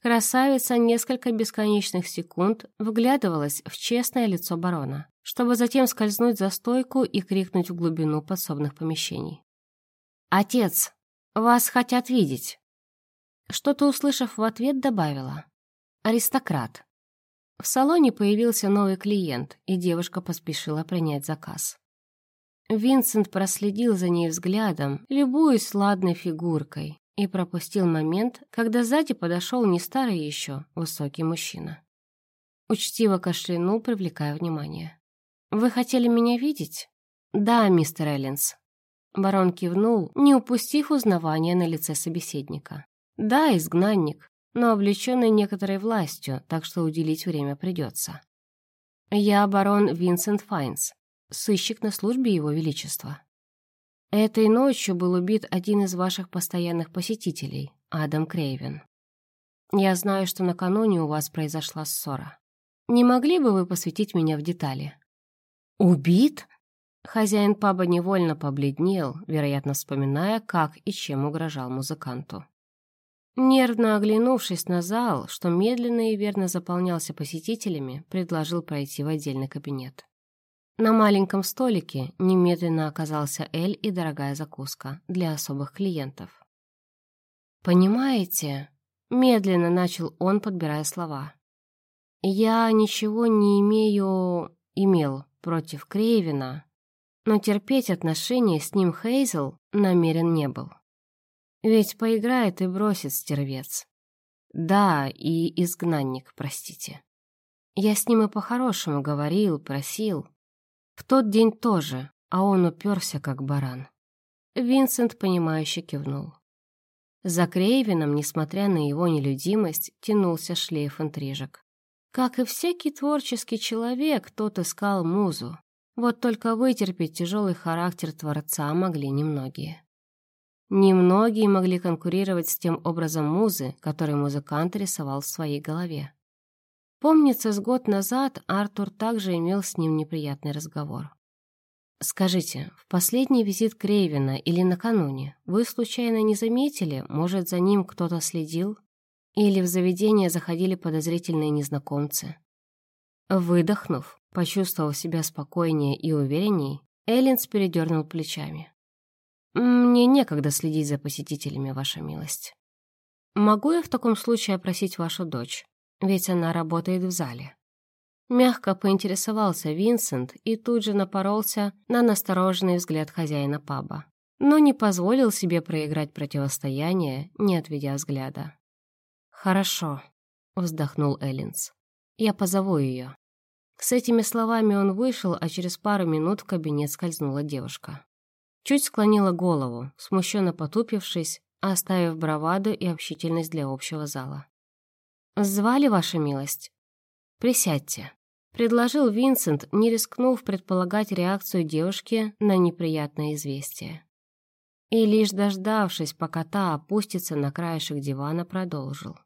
Красавица несколько бесконечных секунд вглядывалась в честное лицо барона, чтобы затем скользнуть за стойку и крикнуть в глубину подсобных помещений. «Отец, вас хотят видеть!» Что-то услышав в ответ, добавила. «Аристократ». В салоне появился новый клиент, и девушка поспешила принять заказ. Винсент проследил за ней взглядом, любуясь ладной фигуркой, и пропустил момент, когда сзади подошел не старый еще, высокий мужчина. Учтиво кашлянул, привлекая внимание. «Вы хотели меня видеть?» «Да, мистер Эллинс». Барон кивнул, не упустив узнавания на лице собеседника. «Да, изгнанник, но облеченный некоторой властью, так что уделить время придется. Я барон Винсент Файнс, сыщик на службе Его Величества». Этой ночью был убит один из ваших постоянных посетителей, Адам Крейвен. Я знаю, что накануне у вас произошла ссора. Не могли бы вы посвятить меня в детали? Убит? Хозяин паба невольно побледнел, вероятно, вспоминая, как и чем угрожал музыканту. Нервно оглянувшись на зал, что медленно и верно заполнялся посетителями, предложил пройти в отдельный кабинет. На маленьком столике немедленно оказался эль и дорогая закуска для особых клиентов. «Понимаете?» — медленно начал он, подбирая слова. «Я ничего не имею... имел против Крейвина, но терпеть отношения с ним Хейзел намерен не был. Ведь поиграет и бросит стервец. Да, и изгнанник, простите. Я с ним и по-хорошему говорил, просил, в тот день тоже, а он уперся, как баран. Винсент, понимающе кивнул. За Крейвином, несмотря на его нелюдимость, тянулся шлейф интрижек. Как и всякий творческий человек, тот искал музу. Вот только вытерпеть тяжелый характер Творца могли немногие. Немногие могли конкурировать с тем образом музы, который музыкант рисовал в своей голове. Помнится, с год назад Артур также имел с ним неприятный разговор. «Скажите, в последний визит Крейвина или накануне вы случайно не заметили, может, за ним кто-то следил? Или в заведение заходили подозрительные незнакомцы?» Выдохнув, почувствовав себя спокойнее и уверенней, Эллинс передернул плечами. «Мне некогда следить за посетителями, ваша милость. Могу я в таком случае опросить вашу дочь? Ведь она работает в зале. Мягко поинтересовался Винсент и тут же напоролся на настороженный взгляд хозяина паба, но не позволил себе проиграть противостояние, не отведя взгляда. «Хорошо», — вздохнул Эллинс. «Я позову ее». С этими словами он вышел, а через пару минут в кабинет скользнула девушка. Чуть склонила голову, смущенно потупившись, оставив браваду и общительность для общего зала. «Звали, ваша милость?» «Присядьте», — предложил Винсент, не рискнув предполагать реакцию девушки на неприятное известие. И лишь дождавшись, пока та опустится на краешек дивана, продолжил.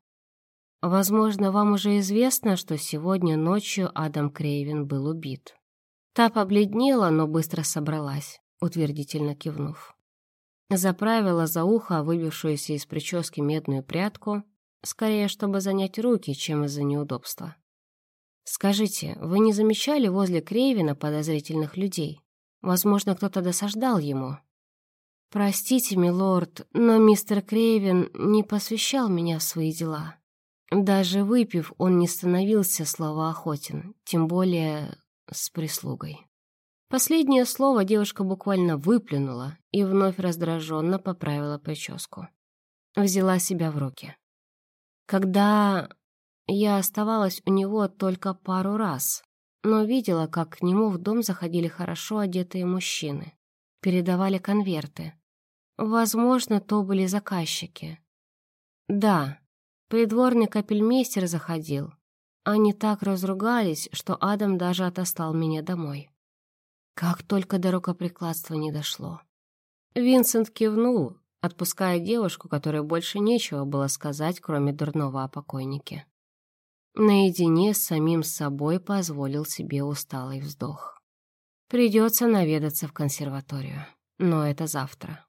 «Возможно, вам уже известно, что сегодня ночью Адам Крейвен был убит». Та побледнела, но быстро собралась, утвердительно кивнув. Заправила за ухо выбившуюся из прически медную прядку Скорее, чтобы занять руки, чем из-за неудобства. «Скажите, вы не замечали возле Крейвина подозрительных людей? Возможно, кто-то досаждал ему?» «Простите, милорд, но мистер Крейвен не посвящал меня в свои дела. Даже выпив, он не становился словоохотен, тем более с прислугой». Последнее слово девушка буквально выплюнула и вновь раздраженно поправила прическу. Взяла себя в руки. Когда я оставалась у него только пару раз, но видела, как к нему в дом заходили хорошо одетые мужчины, передавали конверты. Возможно, то были заказчики. Да, придворный капельмейстер заходил. Они так разругались, что Адам даже отослал меня домой. Как только до рукоприкладства не дошло. Винсент кивнул, отпуская девушку, которой больше нечего было сказать, кроме дурного о покойнике. Наедине с самим собой позволил себе усталый вздох. Придется наведаться в консерваторию, но это завтра.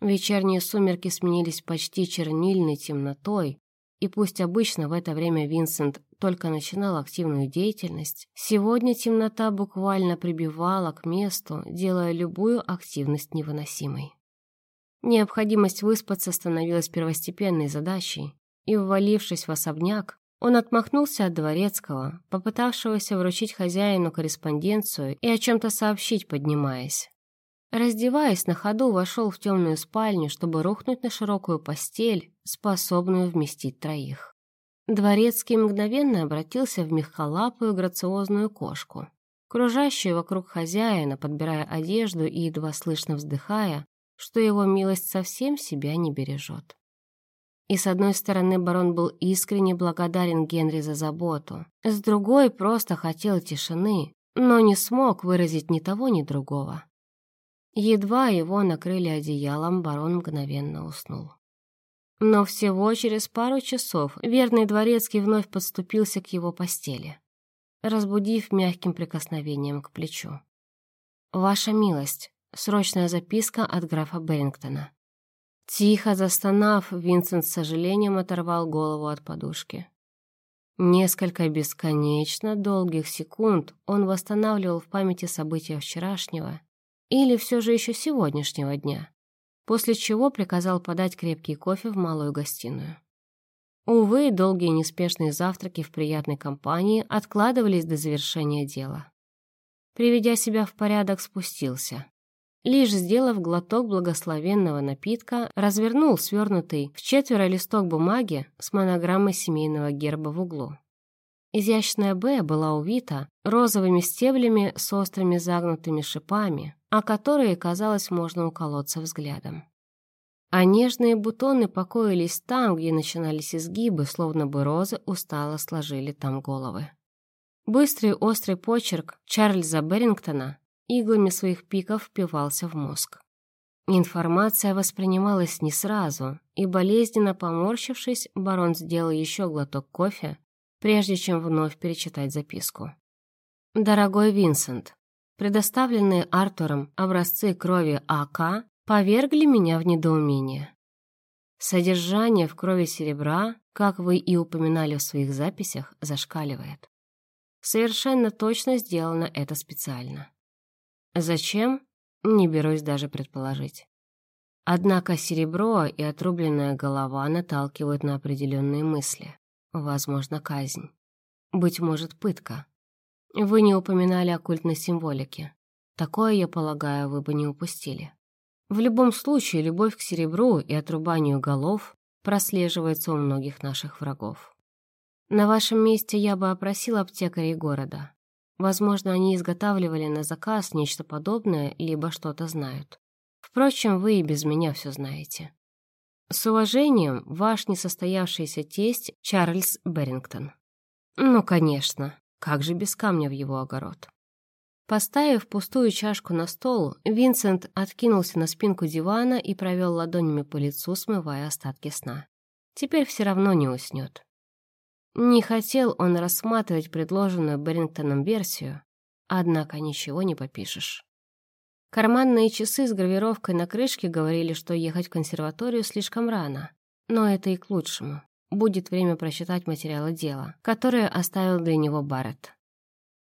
Вечерние сумерки сменились почти чернильной темнотой, и пусть обычно в это время Винсент только начинал активную деятельность, сегодня темнота буквально прибивала к месту, делая любую активность невыносимой. Необходимость выспаться становилась первостепенной задачей, и, ввалившись в особняк, он отмахнулся от дворецкого, попытавшегося вручить хозяину корреспонденцию и о чем-то сообщить, поднимаясь. Раздеваясь на ходу, вошел в темную спальню, чтобы рухнуть на широкую постель, способную вместить троих. Дворецкий мгновенно обратился в мягколапую грациозную кошку, кружащую вокруг хозяина, подбирая одежду и едва слышно вздыхая, что его милость совсем себя не бережет. И с одной стороны барон был искренне благодарен Генри за заботу, с другой просто хотел тишины, но не смог выразить ни того, ни другого. Едва его накрыли одеялом, барон мгновенно уснул. Но всего через пару часов верный дворецкий вновь подступился к его постели, разбудив мягким прикосновением к плечу. «Ваша милость, Срочная записка от графа Берингтона. Тихо застонав, Винсент с сожалением оторвал голову от подушки. Несколько бесконечно долгих секунд он восстанавливал в памяти события вчерашнего или все же еще сегодняшнего дня, после чего приказал подать крепкий кофе в малую гостиную. Увы, долгие неспешные завтраки в приятной компании откладывались до завершения дела. Приведя себя в порядок, спустился. Лишь сделав глоток благословенного напитка, развернул свернутый в четверо листок бумаги с монограммой семейного герба в углу. Изящная «Б» была увита розовыми стеблями с острыми загнутыми шипами, о которые, казалось, можно уколоться взглядом. А нежные бутоны покоились там, где начинались изгибы, словно бы розы устало сложили там головы. Быстрый острый почерк Чарльза Берингтона иглами своих пиков впивался в мозг. Информация воспринималась не сразу, и, болезненно поморщившись, барон сделал еще глоток кофе, прежде чем вновь перечитать записку. «Дорогой Винсент, предоставленные Артуром образцы крови АК повергли меня в недоумение. Содержание в крови серебра, как вы и упоминали в своих записях, зашкаливает. Совершенно точно сделано это специально. Зачем? Не берусь даже предположить. Однако серебро и отрубленная голова наталкивают на определенные мысли. Возможно, казнь. Быть может, пытка. Вы не упоминали оккультной символики. Такое, я полагаю, вы бы не упустили. В любом случае, любовь к серебру и отрубанию голов прослеживается у многих наших врагов. На вашем месте я бы опросил аптекарей города. Возможно, они изготавливали на заказ нечто подобное, либо что-то знают. Впрочем, вы и без меня все знаете. С уважением, ваш несостоявшийся тесть Чарльз Берингтон. Ну, конечно, как же без камня в его огород. Поставив пустую чашку на стол, Винсент откинулся на спинку дивана и провел ладонями по лицу, смывая остатки сна. Теперь все равно не уснет. Не хотел он рассматривать предложенную Берингтоном версию, однако ничего не попишешь. Карманные часы с гравировкой на крышке говорили, что ехать в консерваторию слишком рано, но это и к лучшему. Будет время прочитать материалы дела, которые оставил для него Барретт.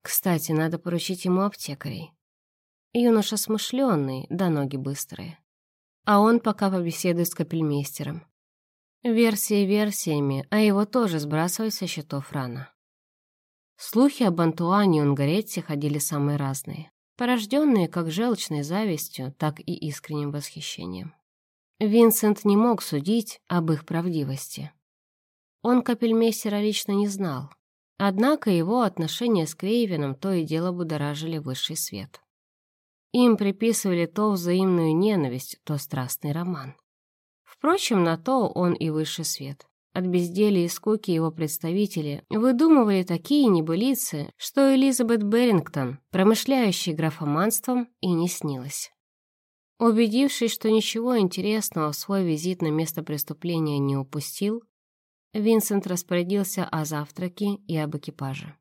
Кстати, надо поручить ему аптекарей. Юноша смышленый, да ноги быстрые. А он пока побеседует с капельмейстером. Версии версиями, а его тоже сбрасывать со счетов рано. Слухи об Антуане и Унгаретте ходили самые разные, порожденные как желчной завистью, так и искренним восхищением. Винсент не мог судить об их правдивости. Он капельмейстера лично не знал, однако его отношения с Крейвеном то и дело будоражили высший свет. Им приписывали то взаимную ненависть, то страстный роман. Впрочем, на то он и высший свет. От безделия и скуки его представители выдумывали такие небылицы, что Элизабет Берингтон, промышляющий графоманством, и не снилось. Убедившись, что ничего интересного в свой визит на место преступления не упустил, Винсент распорядился о завтраке и об экипаже.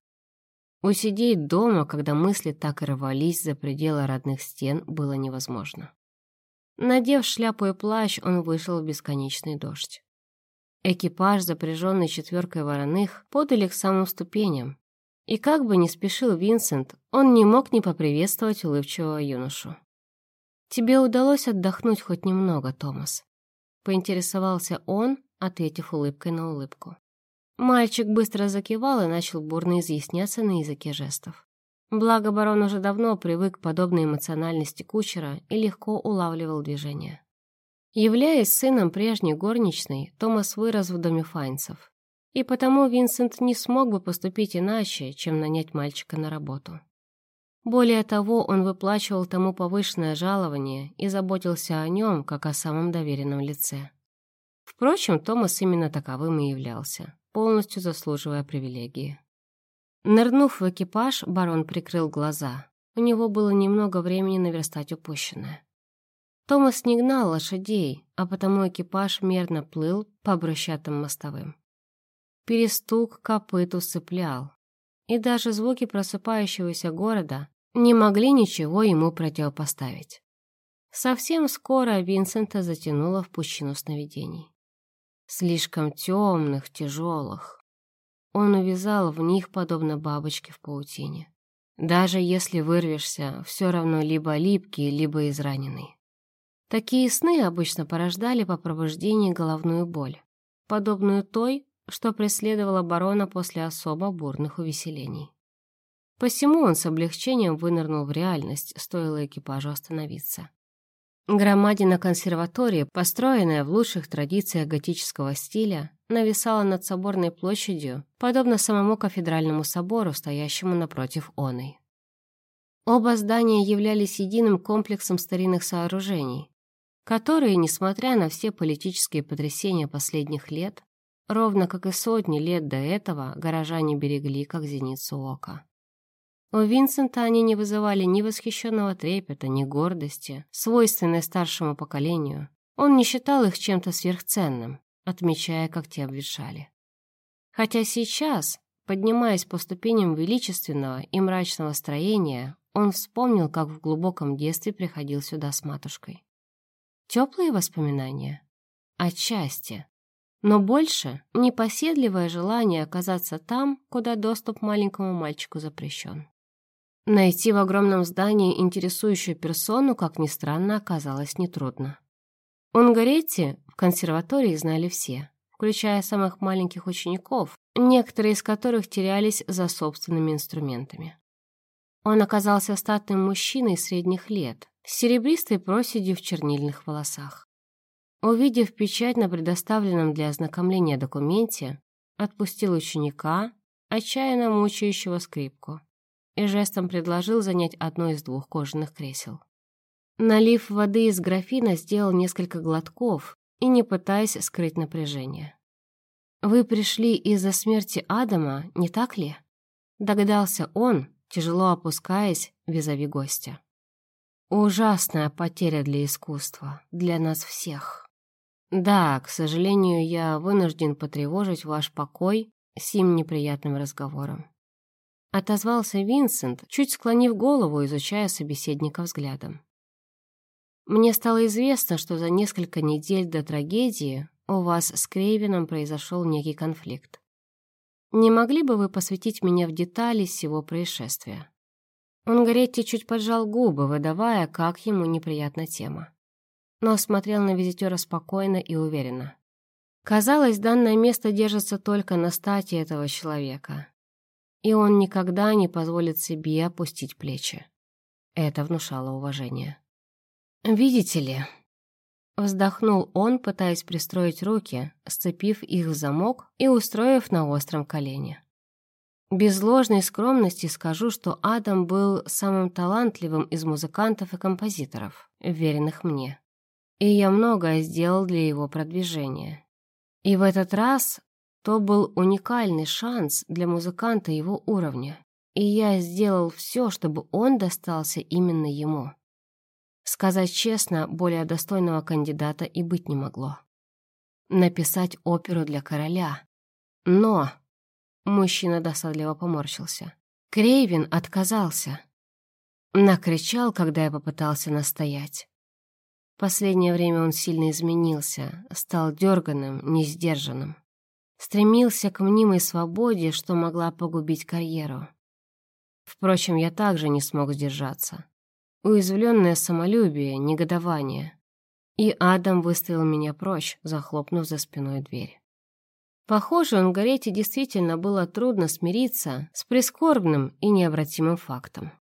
Усидеть дома, когда мысли так рвались за пределы родных стен, было невозможно. Надев шляпу и плащ, он вышел в бесконечный дождь. Экипаж, запряженный четверкой вороных, подали к самым ступеням. И как бы ни спешил Винсент, он не мог не поприветствовать улыбчивого юношу. «Тебе удалось отдохнуть хоть немного, Томас?» Поинтересовался он, ответив улыбкой на улыбку. Мальчик быстро закивал и начал бурно изъясняться на языке жестов. Благо барон уже давно привык к подобной эмоциональности кучера и легко улавливал движения. Являясь сыном прежней горничной, Томас вырос в доме Файнцев. И потому Винсент не смог бы поступить иначе, чем нанять мальчика на работу. Более того, он выплачивал тому повышенное жалование и заботился о нем, как о самом доверенном лице. Впрочем, Томас именно таковым и являлся, полностью заслуживая привилегии. Нырнув в экипаж, барон прикрыл глаза. У него было немного времени наверстать упущенное. Томас не гнал лошадей, а потому экипаж мерно плыл по брусчатым мостовым. Перестук копыт усыплял, и даже звуки просыпающегося города не могли ничего ему противопоставить. Совсем скоро Винсента затянуло в пучину сновидений. Слишком темных, тяжелых, он увязал в них, подобно бабочке в паутине. Даже если вырвешься, все равно либо липкий, либо израненный. Такие сны обычно порождали по пробуждении головную боль, подобную той, что преследовала барона после особо бурных увеселений. Посему он с облегчением вынырнул в реальность, стоило экипажу остановиться. Громадина консерватории, построенная в лучших традициях готического стиля, нависала над соборной площадью, подобно самому кафедральному собору, стоящему напротив оной. Оба здания являлись единым комплексом старинных сооружений, которые, несмотря на все политические потрясения последних лет, ровно как и сотни лет до этого, горожане берегли, как зеницу ока. У Винсента они не вызывали ни восхищенного трепета, ни гордости, свойственной старшему поколению. Он не считал их чем-то сверхценным, отмечая, как те обветшали. Хотя сейчас, поднимаясь по ступеням величественного и мрачного строения, он вспомнил, как в глубоком детстве приходил сюда с матушкой. Теплые воспоминания? Отчасти. Но больше непоседливое желание оказаться там, куда доступ маленькому мальчику запрещен. Найти в огромном здании интересующую персону, как ни странно, оказалось нетрудно. Унгаретти в консерватории знали все, включая самых маленьких учеников, некоторые из которых терялись за собственными инструментами. Он оказался статным мужчиной средних лет, с серебристой проседью в чернильных волосах. Увидев печать на предоставленном для ознакомления документе, отпустил ученика, отчаянно мучающего скрипку и жестом предложил занять одно из двух кожаных кресел. Налив воды из графина, сделал несколько глотков и не пытаясь скрыть напряжение. «Вы пришли из-за смерти Адама, не так ли?» Догадался он, тяжело опускаясь визави гостя. «Ужасная потеря для искусства, для нас всех. Да, к сожалению, я вынужден потревожить ваш покой сим неприятным разговором. Отозвался Винсент, чуть склонив голову, изучая собеседника взглядом. «Мне стало известно, что за несколько недель до трагедии у вас с Крейвином произошел некий конфликт. Не могли бы вы посвятить меня в детали всего происшествия?» Унгаретти чуть поджал губы, выдавая, как ему неприятна тема. Но смотрел на визитера спокойно и уверенно. Казалось, данное место держится только на стати этого человека, и он никогда не позволит себе опустить плечи. Это внушало уважение. «Видите ли...» Вздохнул он, пытаясь пристроить руки, сцепив их в замок и устроив на остром колене. Без ложной скромности скажу, что Адам был самым талантливым из музыкантов и композиторов, веренных мне. И я многое сделал для его продвижения. И в этот раз то был уникальный шанс для музыканта его уровня, и я сделал все, чтобы он достался именно ему. Сказать честно, более достойного кандидата и быть не могло. Написать оперу для короля. Но... Мужчина досадливо поморщился. Крейвин отказался. Накричал, когда я попытался настоять. Последнее время он сильно изменился, стал дерганым, несдержанным стремился к мнимой свободе, что могла погубить карьеру. Впрочем, я также не смог сдержаться. Уязвленное самолюбие, негодование. И Адам выставил меня прочь, захлопнув за спиной дверь. Похоже, Ангаретти действительно было трудно смириться с прискорбным и необратимым фактом.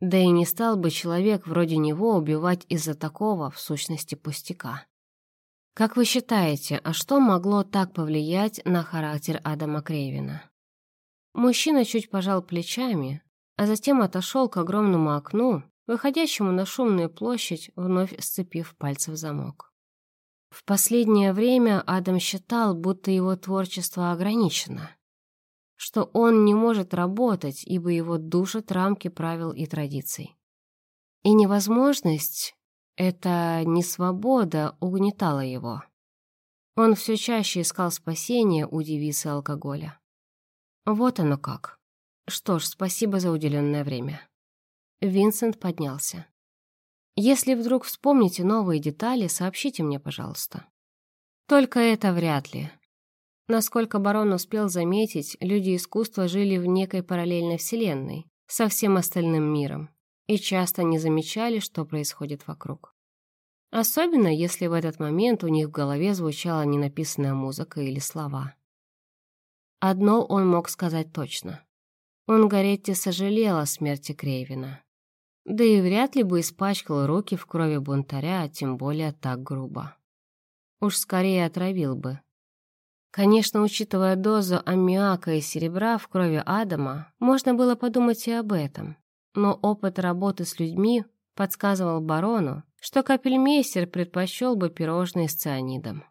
Да и не стал бы человек вроде него убивать из-за такого, в сущности, пустяка. Как вы считаете, а что могло так повлиять на характер Адама Крейвина? Мужчина чуть пожал плечами, а затем отошел к огромному окну, выходящему на шумную площадь, вновь сцепив пальцы в замок. В последнее время Адам считал, будто его творчество ограничено, что он не может работать, ибо его душат рамки правил и традиций. И невозможность эта несвобода угнетала его. Он все чаще искал спасения у девицы алкоголя. Вот оно как. Что ж, спасибо за уделенное время. Винсент поднялся. Если вдруг вспомните новые детали, сообщите мне, пожалуйста. Только это вряд ли. Насколько барон успел заметить, люди искусства жили в некой параллельной вселенной со всем остальным миром и часто не замечали, что происходит вокруг. Особенно, если в этот момент у них в голове звучала ненаписанная музыка или слова. Одно он мог сказать точно. Унгаретти сожалел о смерти Крейвина. Да и вряд ли бы испачкал руки в крови бунтаря, а тем более так грубо. Уж скорее отравил бы. Конечно, учитывая дозу аммиака и серебра в крови Адама, можно было подумать и об этом. Но опыт работы с людьми подсказывал барону, что капельмейстер предпочел бы пирожные с цианидом.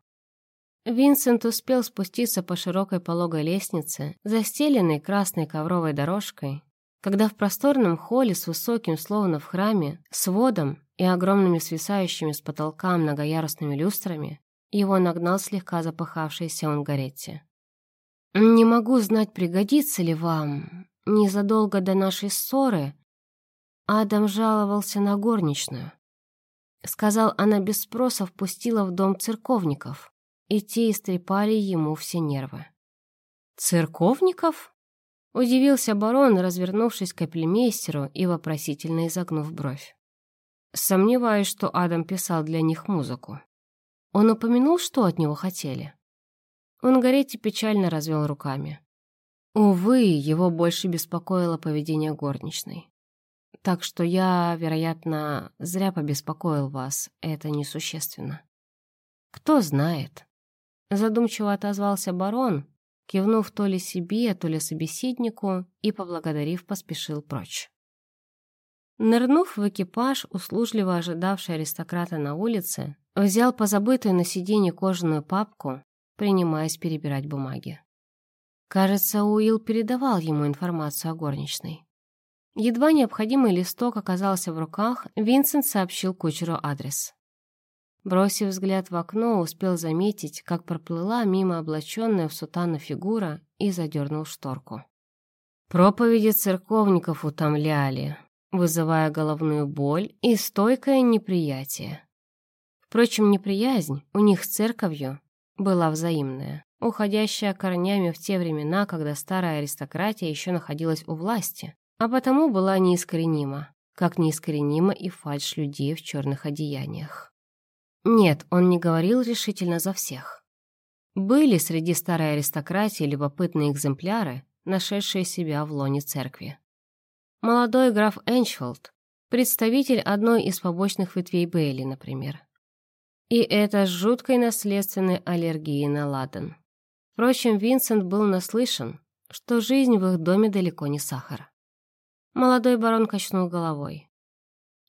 Винсент успел спуститься по широкой пологой лестнице, застеленной красной ковровой дорожкой, когда в просторном холле с высоким, словно в храме, сводом и огромными свисающими с потолка многоярусными люстрами, его нагнал слегка запыхавшийся Унгаретти. «Не могу знать, пригодится ли вам. Незадолго до нашей ссоры Адам жаловался на горничную. Сказал, она без спроса впустила в дом церковников, и те истрепали ему все нервы. «Церковников?» — удивился барон, развернувшись к капельмейстеру и вопросительно изогнув бровь. Сомневаюсь, что Адам писал для них музыку. Он упомянул, что от него хотели. Он Горетти печально развел руками. Увы, его больше беспокоило поведение горничной. Так что я, вероятно, зря побеспокоил вас, это несущественно. Кто знает. Задумчиво отозвался барон, кивнув то ли себе, то ли собеседнику и, поблагодарив, поспешил прочь. Нырнув в экипаж, услужливо ожидавший аристократа на улице, взял позабытую на сиденье кожаную папку, принимаясь перебирать бумаги. Кажется, Уилл передавал ему информацию о горничной. Едва необходимый листок оказался в руках, Винсент сообщил кучеру адрес. Бросив взгляд в окно, успел заметить, как проплыла мимо облаченная в сутану фигура и задернул шторку. Проповеди церковников утомляли, вызывая головную боль и стойкое неприятие. Впрочем, неприязнь у них с церковью была взаимная, уходящая корнями в те времена, когда старая аристократия еще находилась у власти, а потому была неискоренима, как неискоренима и фальшь людей в черных одеяниях. Нет, он не говорил решительно за всех. Были среди старой аристократии любопытные экземпляры, нашедшие себя в лоне церкви. Молодой граф Энчфолд, представитель одной из побочных ветвей Бейли, например. И это с жуткой наследственной аллергией на ладан. Впрочем, Винсент был наслышан, что жизнь в их доме далеко не сахар. Молодой барон качнул головой.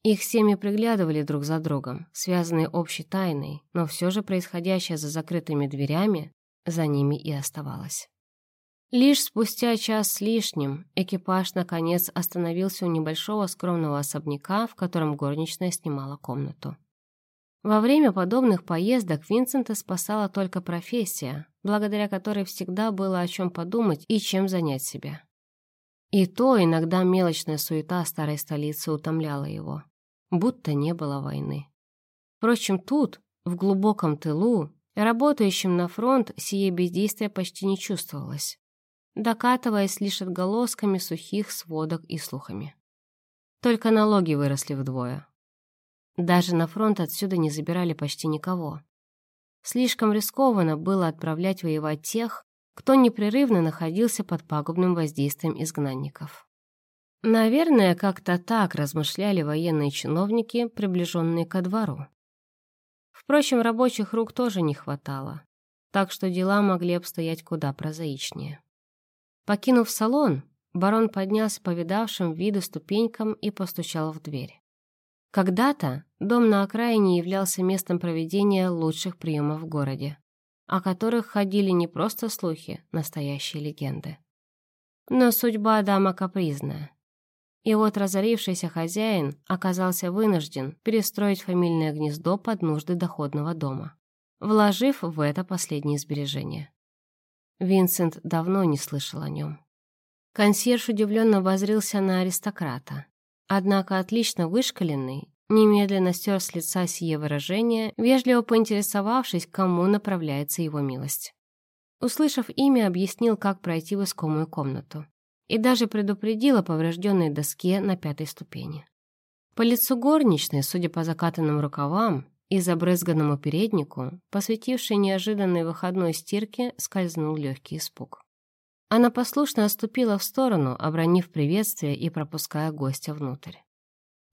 Их семьи приглядывали друг за другом, связанные общей тайной, но все же происходящее за закрытыми дверями за ними и оставалось. Лишь спустя час с лишним экипаж наконец остановился у небольшого скромного особняка, в котором горничная снимала комнату. Во время подобных поездок Винсента спасала только профессия, благодаря которой всегда было о чем подумать и чем занять себя. И то иногда мелочная суета старой столицы утомляла его, будто не было войны. Впрочем, тут, в глубоком тылу, работающим на фронт, сие бездействие почти не чувствовалось докатываясь лишь отголосками сухих сводок и слухами. Только налоги выросли вдвое. Даже на фронт отсюда не забирали почти никого. Слишком рискованно было отправлять воевать тех, кто непрерывно находился под пагубным воздействием изгнанников. Наверное, как-то так размышляли военные чиновники, приближенные ко двору. Впрочем, рабочих рук тоже не хватало, так что дела могли обстоять куда прозаичнее. Покинув салон, барон поднялся по видавшим виду ступенькам и постучал в дверь. Когда-то дом на окраине являлся местом проведения лучших приемов в городе, о которых ходили не просто слухи, настоящие легенды. Но судьба дама капризная. И вот разорившийся хозяин оказался вынужден перестроить фамильное гнездо под нужды доходного дома, вложив в это последние сбережения. Винсент давно не слышал о нем. Консьерж удивленно возрился на аристократа. Однако отлично вышкаленный, немедленно стер с лица сие выражение, вежливо поинтересовавшись, кому направляется его милость. Услышав имя, объяснил, как пройти в искомую комнату. И даже предупредил о поврежденной доске на пятой ступени. По лицу горничной, судя по закатанным рукавам и забрызганному переднику, посвятившей неожиданной выходной стирке, скользнул легкий испуг. Она послушно отступила в сторону, обронив приветствие и пропуская гостя внутрь.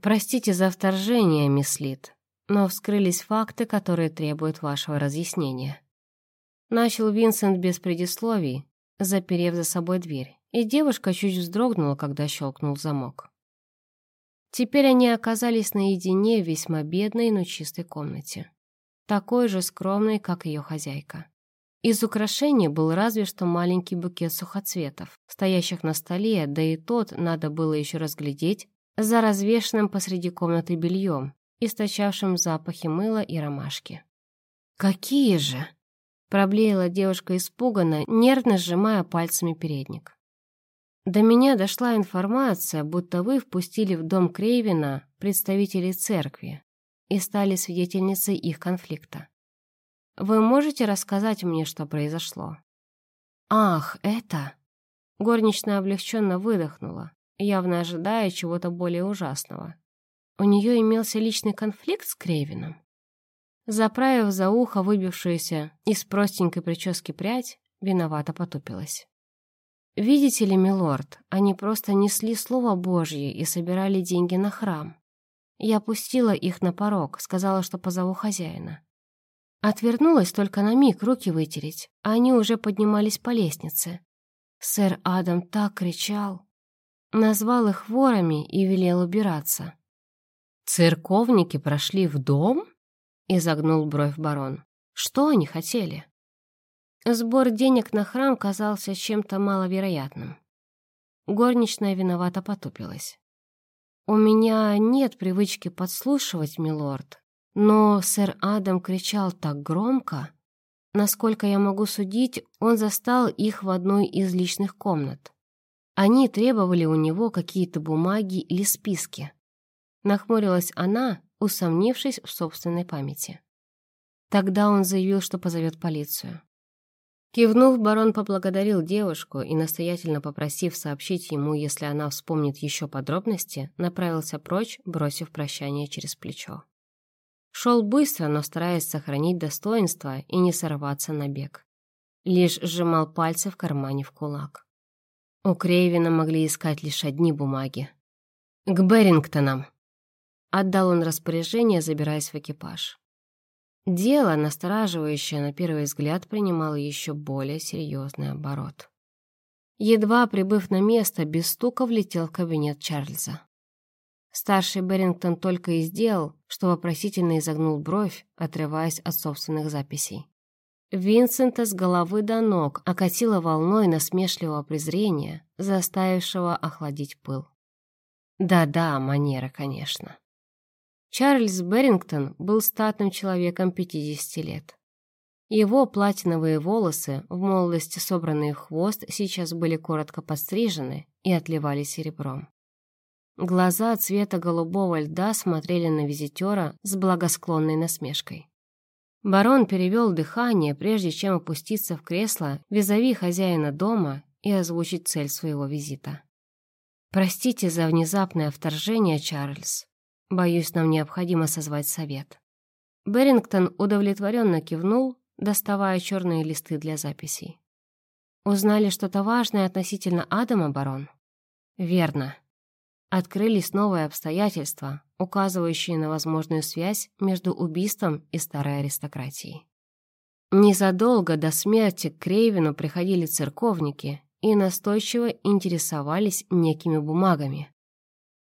«Простите за вторжение, мисс Лид, но вскрылись факты, которые требуют вашего разъяснения». Начал Винсент без предисловий, заперев за собой дверь, и девушка чуть вздрогнула, когда щелкнул замок. Теперь они оказались наедине в весьма бедной, но чистой комнате. Такой же скромной, как ее хозяйка. Из украшений был разве что маленький букет сухоцветов, стоящих на столе, да и тот надо было еще разглядеть за развешенным посреди комнаты бельем, источавшим запахи мыла и ромашки. «Какие же!» Проблеяла девушка испуганно, нервно сжимая пальцами передник. До меня дошла информация, будто вы впустили в дом Крейвина представителей церкви и стали свидетельницей их конфликта. Вы можете рассказать мне, что произошло? Ах, это... Горничная облегченно выдохнула, явно ожидая чего-то более ужасного. У нее имелся личный конфликт с Крейвином? Заправив за ухо выбившуюся из простенькой прически прядь, виновато потупилась. «Видите ли, милорд, они просто несли Слово Божье и собирали деньги на храм. Я пустила их на порог, сказала, что позову хозяина. Отвернулась только на миг руки вытереть, а они уже поднимались по лестнице. Сэр Адам так кричал. Назвал их ворами и велел убираться. «Церковники прошли в дом?» — изогнул бровь барон. «Что они хотели?» Сбор денег на храм казался чем-то маловероятным. Горничная виновато потупилась. «У меня нет привычки подслушивать, милорд, но сэр Адам кричал так громко. Насколько я могу судить, он застал их в одной из личных комнат. Они требовали у него какие-то бумаги или списки. Нахмурилась она, усомнившись в собственной памяти. Тогда он заявил, что позовет полицию. Кивнув, барон поблагодарил девушку и, настоятельно попросив сообщить ему, если она вспомнит еще подробности, направился прочь, бросив прощание через плечо. Шел быстро, но стараясь сохранить достоинство и не сорваться на бег. Лишь сжимал пальцы в кармане в кулак. У Крейвина могли искать лишь одни бумаги. «К Берингтонам!» Отдал он распоряжение, забираясь в экипаж. Дело, настораживающее на первый взгляд, принимало еще более серьезный оборот. Едва прибыв на место, без стука влетел в кабинет Чарльза. Старший Берингтон только и сделал, что вопросительно изогнул бровь, отрываясь от собственных записей. Винсента с головы до ног окатило волной насмешливого презрения, заставившего охладить пыл. Да-да, манера, конечно. Чарльз Берингтон был статным человеком 50 лет. Его платиновые волосы, в молодости собранные в хвост, сейчас были коротко подстрижены и отливали серебром. Глаза цвета голубого льда смотрели на визитера с благосклонной насмешкой. Барон перевел дыхание, прежде чем опуститься в кресло визави хозяина дома и озвучить цель своего визита. «Простите за внезапное вторжение, Чарльз. Боюсь, нам необходимо созвать совет». Берингтон удовлетворенно кивнул, доставая черные листы для записей. «Узнали что-то важное относительно Адама, барон?» «Верно. Открылись новые обстоятельства, указывающие на возможную связь между убийством и старой аристократией. Незадолго до смерти к Крейвину приходили церковники и настойчиво интересовались некими бумагами,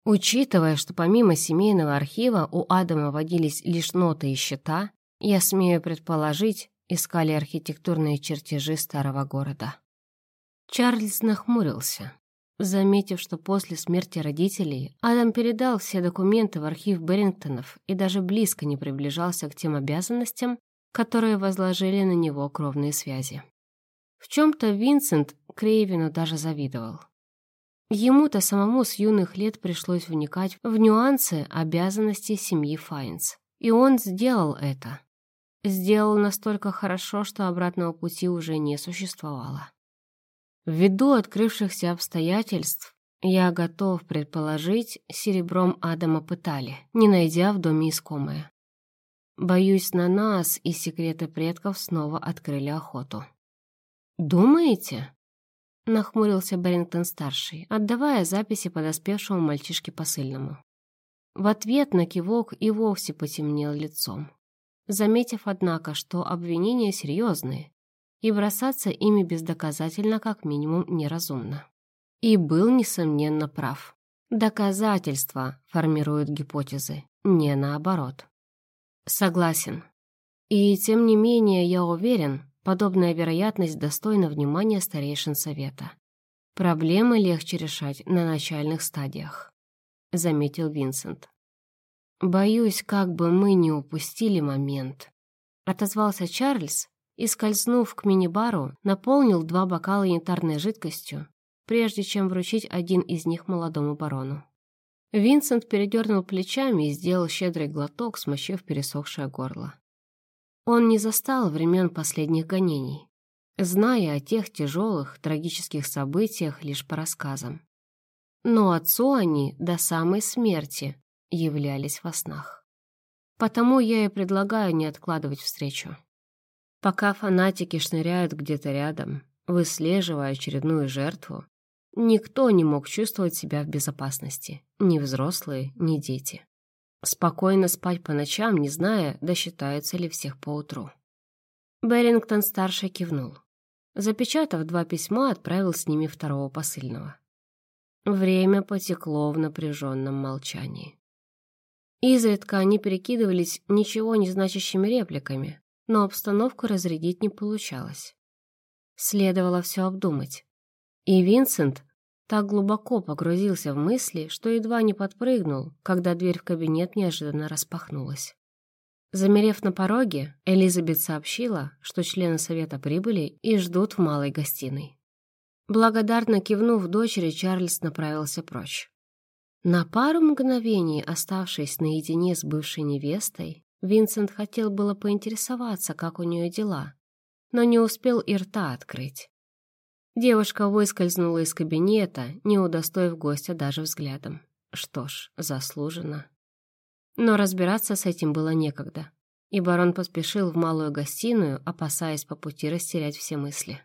Учитывая, что помимо семейного архива у Адама водились лишь ноты и счета, я смею предположить, искали архитектурные чертежи старого города. Чарльз нахмурился, заметив, что после смерти родителей Адам передал все документы в архив Берингтонов и даже близко не приближался к тем обязанностям, которые возложили на него кровные связи. В чем-то Винсент Крейвину даже завидовал. Ему-то самому с юных лет пришлось вникать в нюансы обязанностей семьи Файнс. И он сделал это. сделал настолько хорошо, что обратного пути уже не существовало. Ввиду открывшихся обстоятельств, я готов предположить, серебром Адама пытали, не найдя в доме искомое. Боюсь, на нас и секреты предков снова открыли охоту. «Думаете?» — нахмурился Берингтон-старший, отдавая записи подоспевшему мальчишке посыльному. В ответ на кивок и вовсе потемнел лицом, заметив, однако, что обвинения серьезные, и бросаться ими бездоказательно как минимум неразумно. И был, несомненно, прав. Доказательства формируют гипотезы, не наоборот. Согласен. И тем не менее я уверен, подобная вероятность достойна внимания старейшин совета. Проблемы легче решать на начальных стадиях, заметил Винсент. Боюсь, как бы мы не упустили момент. Отозвался Чарльз и, скользнув к мини-бару, наполнил два бокала янтарной жидкостью, прежде чем вручить один из них молодому барону. Винсент передернул плечами и сделал щедрый глоток, смочив пересохшее горло. Он не застал времен последних гонений, зная о тех тяжелых, трагических событиях лишь по рассказам. Но отцу они до самой смерти являлись во снах. Потому я и предлагаю не откладывать встречу. Пока фанатики шныряют где-то рядом, выслеживая очередную жертву, Никто не мог чувствовать себя в безопасности. Ни взрослые, ни дети. Спокойно спать по ночам, не зная, досчитаются ли всех поутру. Берингтон-старший кивнул. Запечатав два письма, отправил с ними второго посыльного. Время потекло в напряженном молчании. Изредка они перекидывались ничего не значащими репликами, но обстановку разрядить не получалось. Следовало все обдумать. И Винсент так глубоко погрузился в мысли, что едва не подпрыгнул, когда дверь в кабинет неожиданно распахнулась. Замерев на пороге, Элизабет сообщила, что члены совета прибыли и ждут в малой гостиной. Благодарно кивнув дочери, Чарльз направился прочь. На пару мгновений, оставшись наедине с бывшей невестой, Винсент хотел было поинтересоваться, как у нее дела, но не успел и рта открыть. Девушка выскользнула из кабинета, не удостоив гостя даже взглядом. Что ж, заслуженно. Но разбираться с этим было некогда, и барон поспешил в малую гостиную, опасаясь по пути растерять все мысли.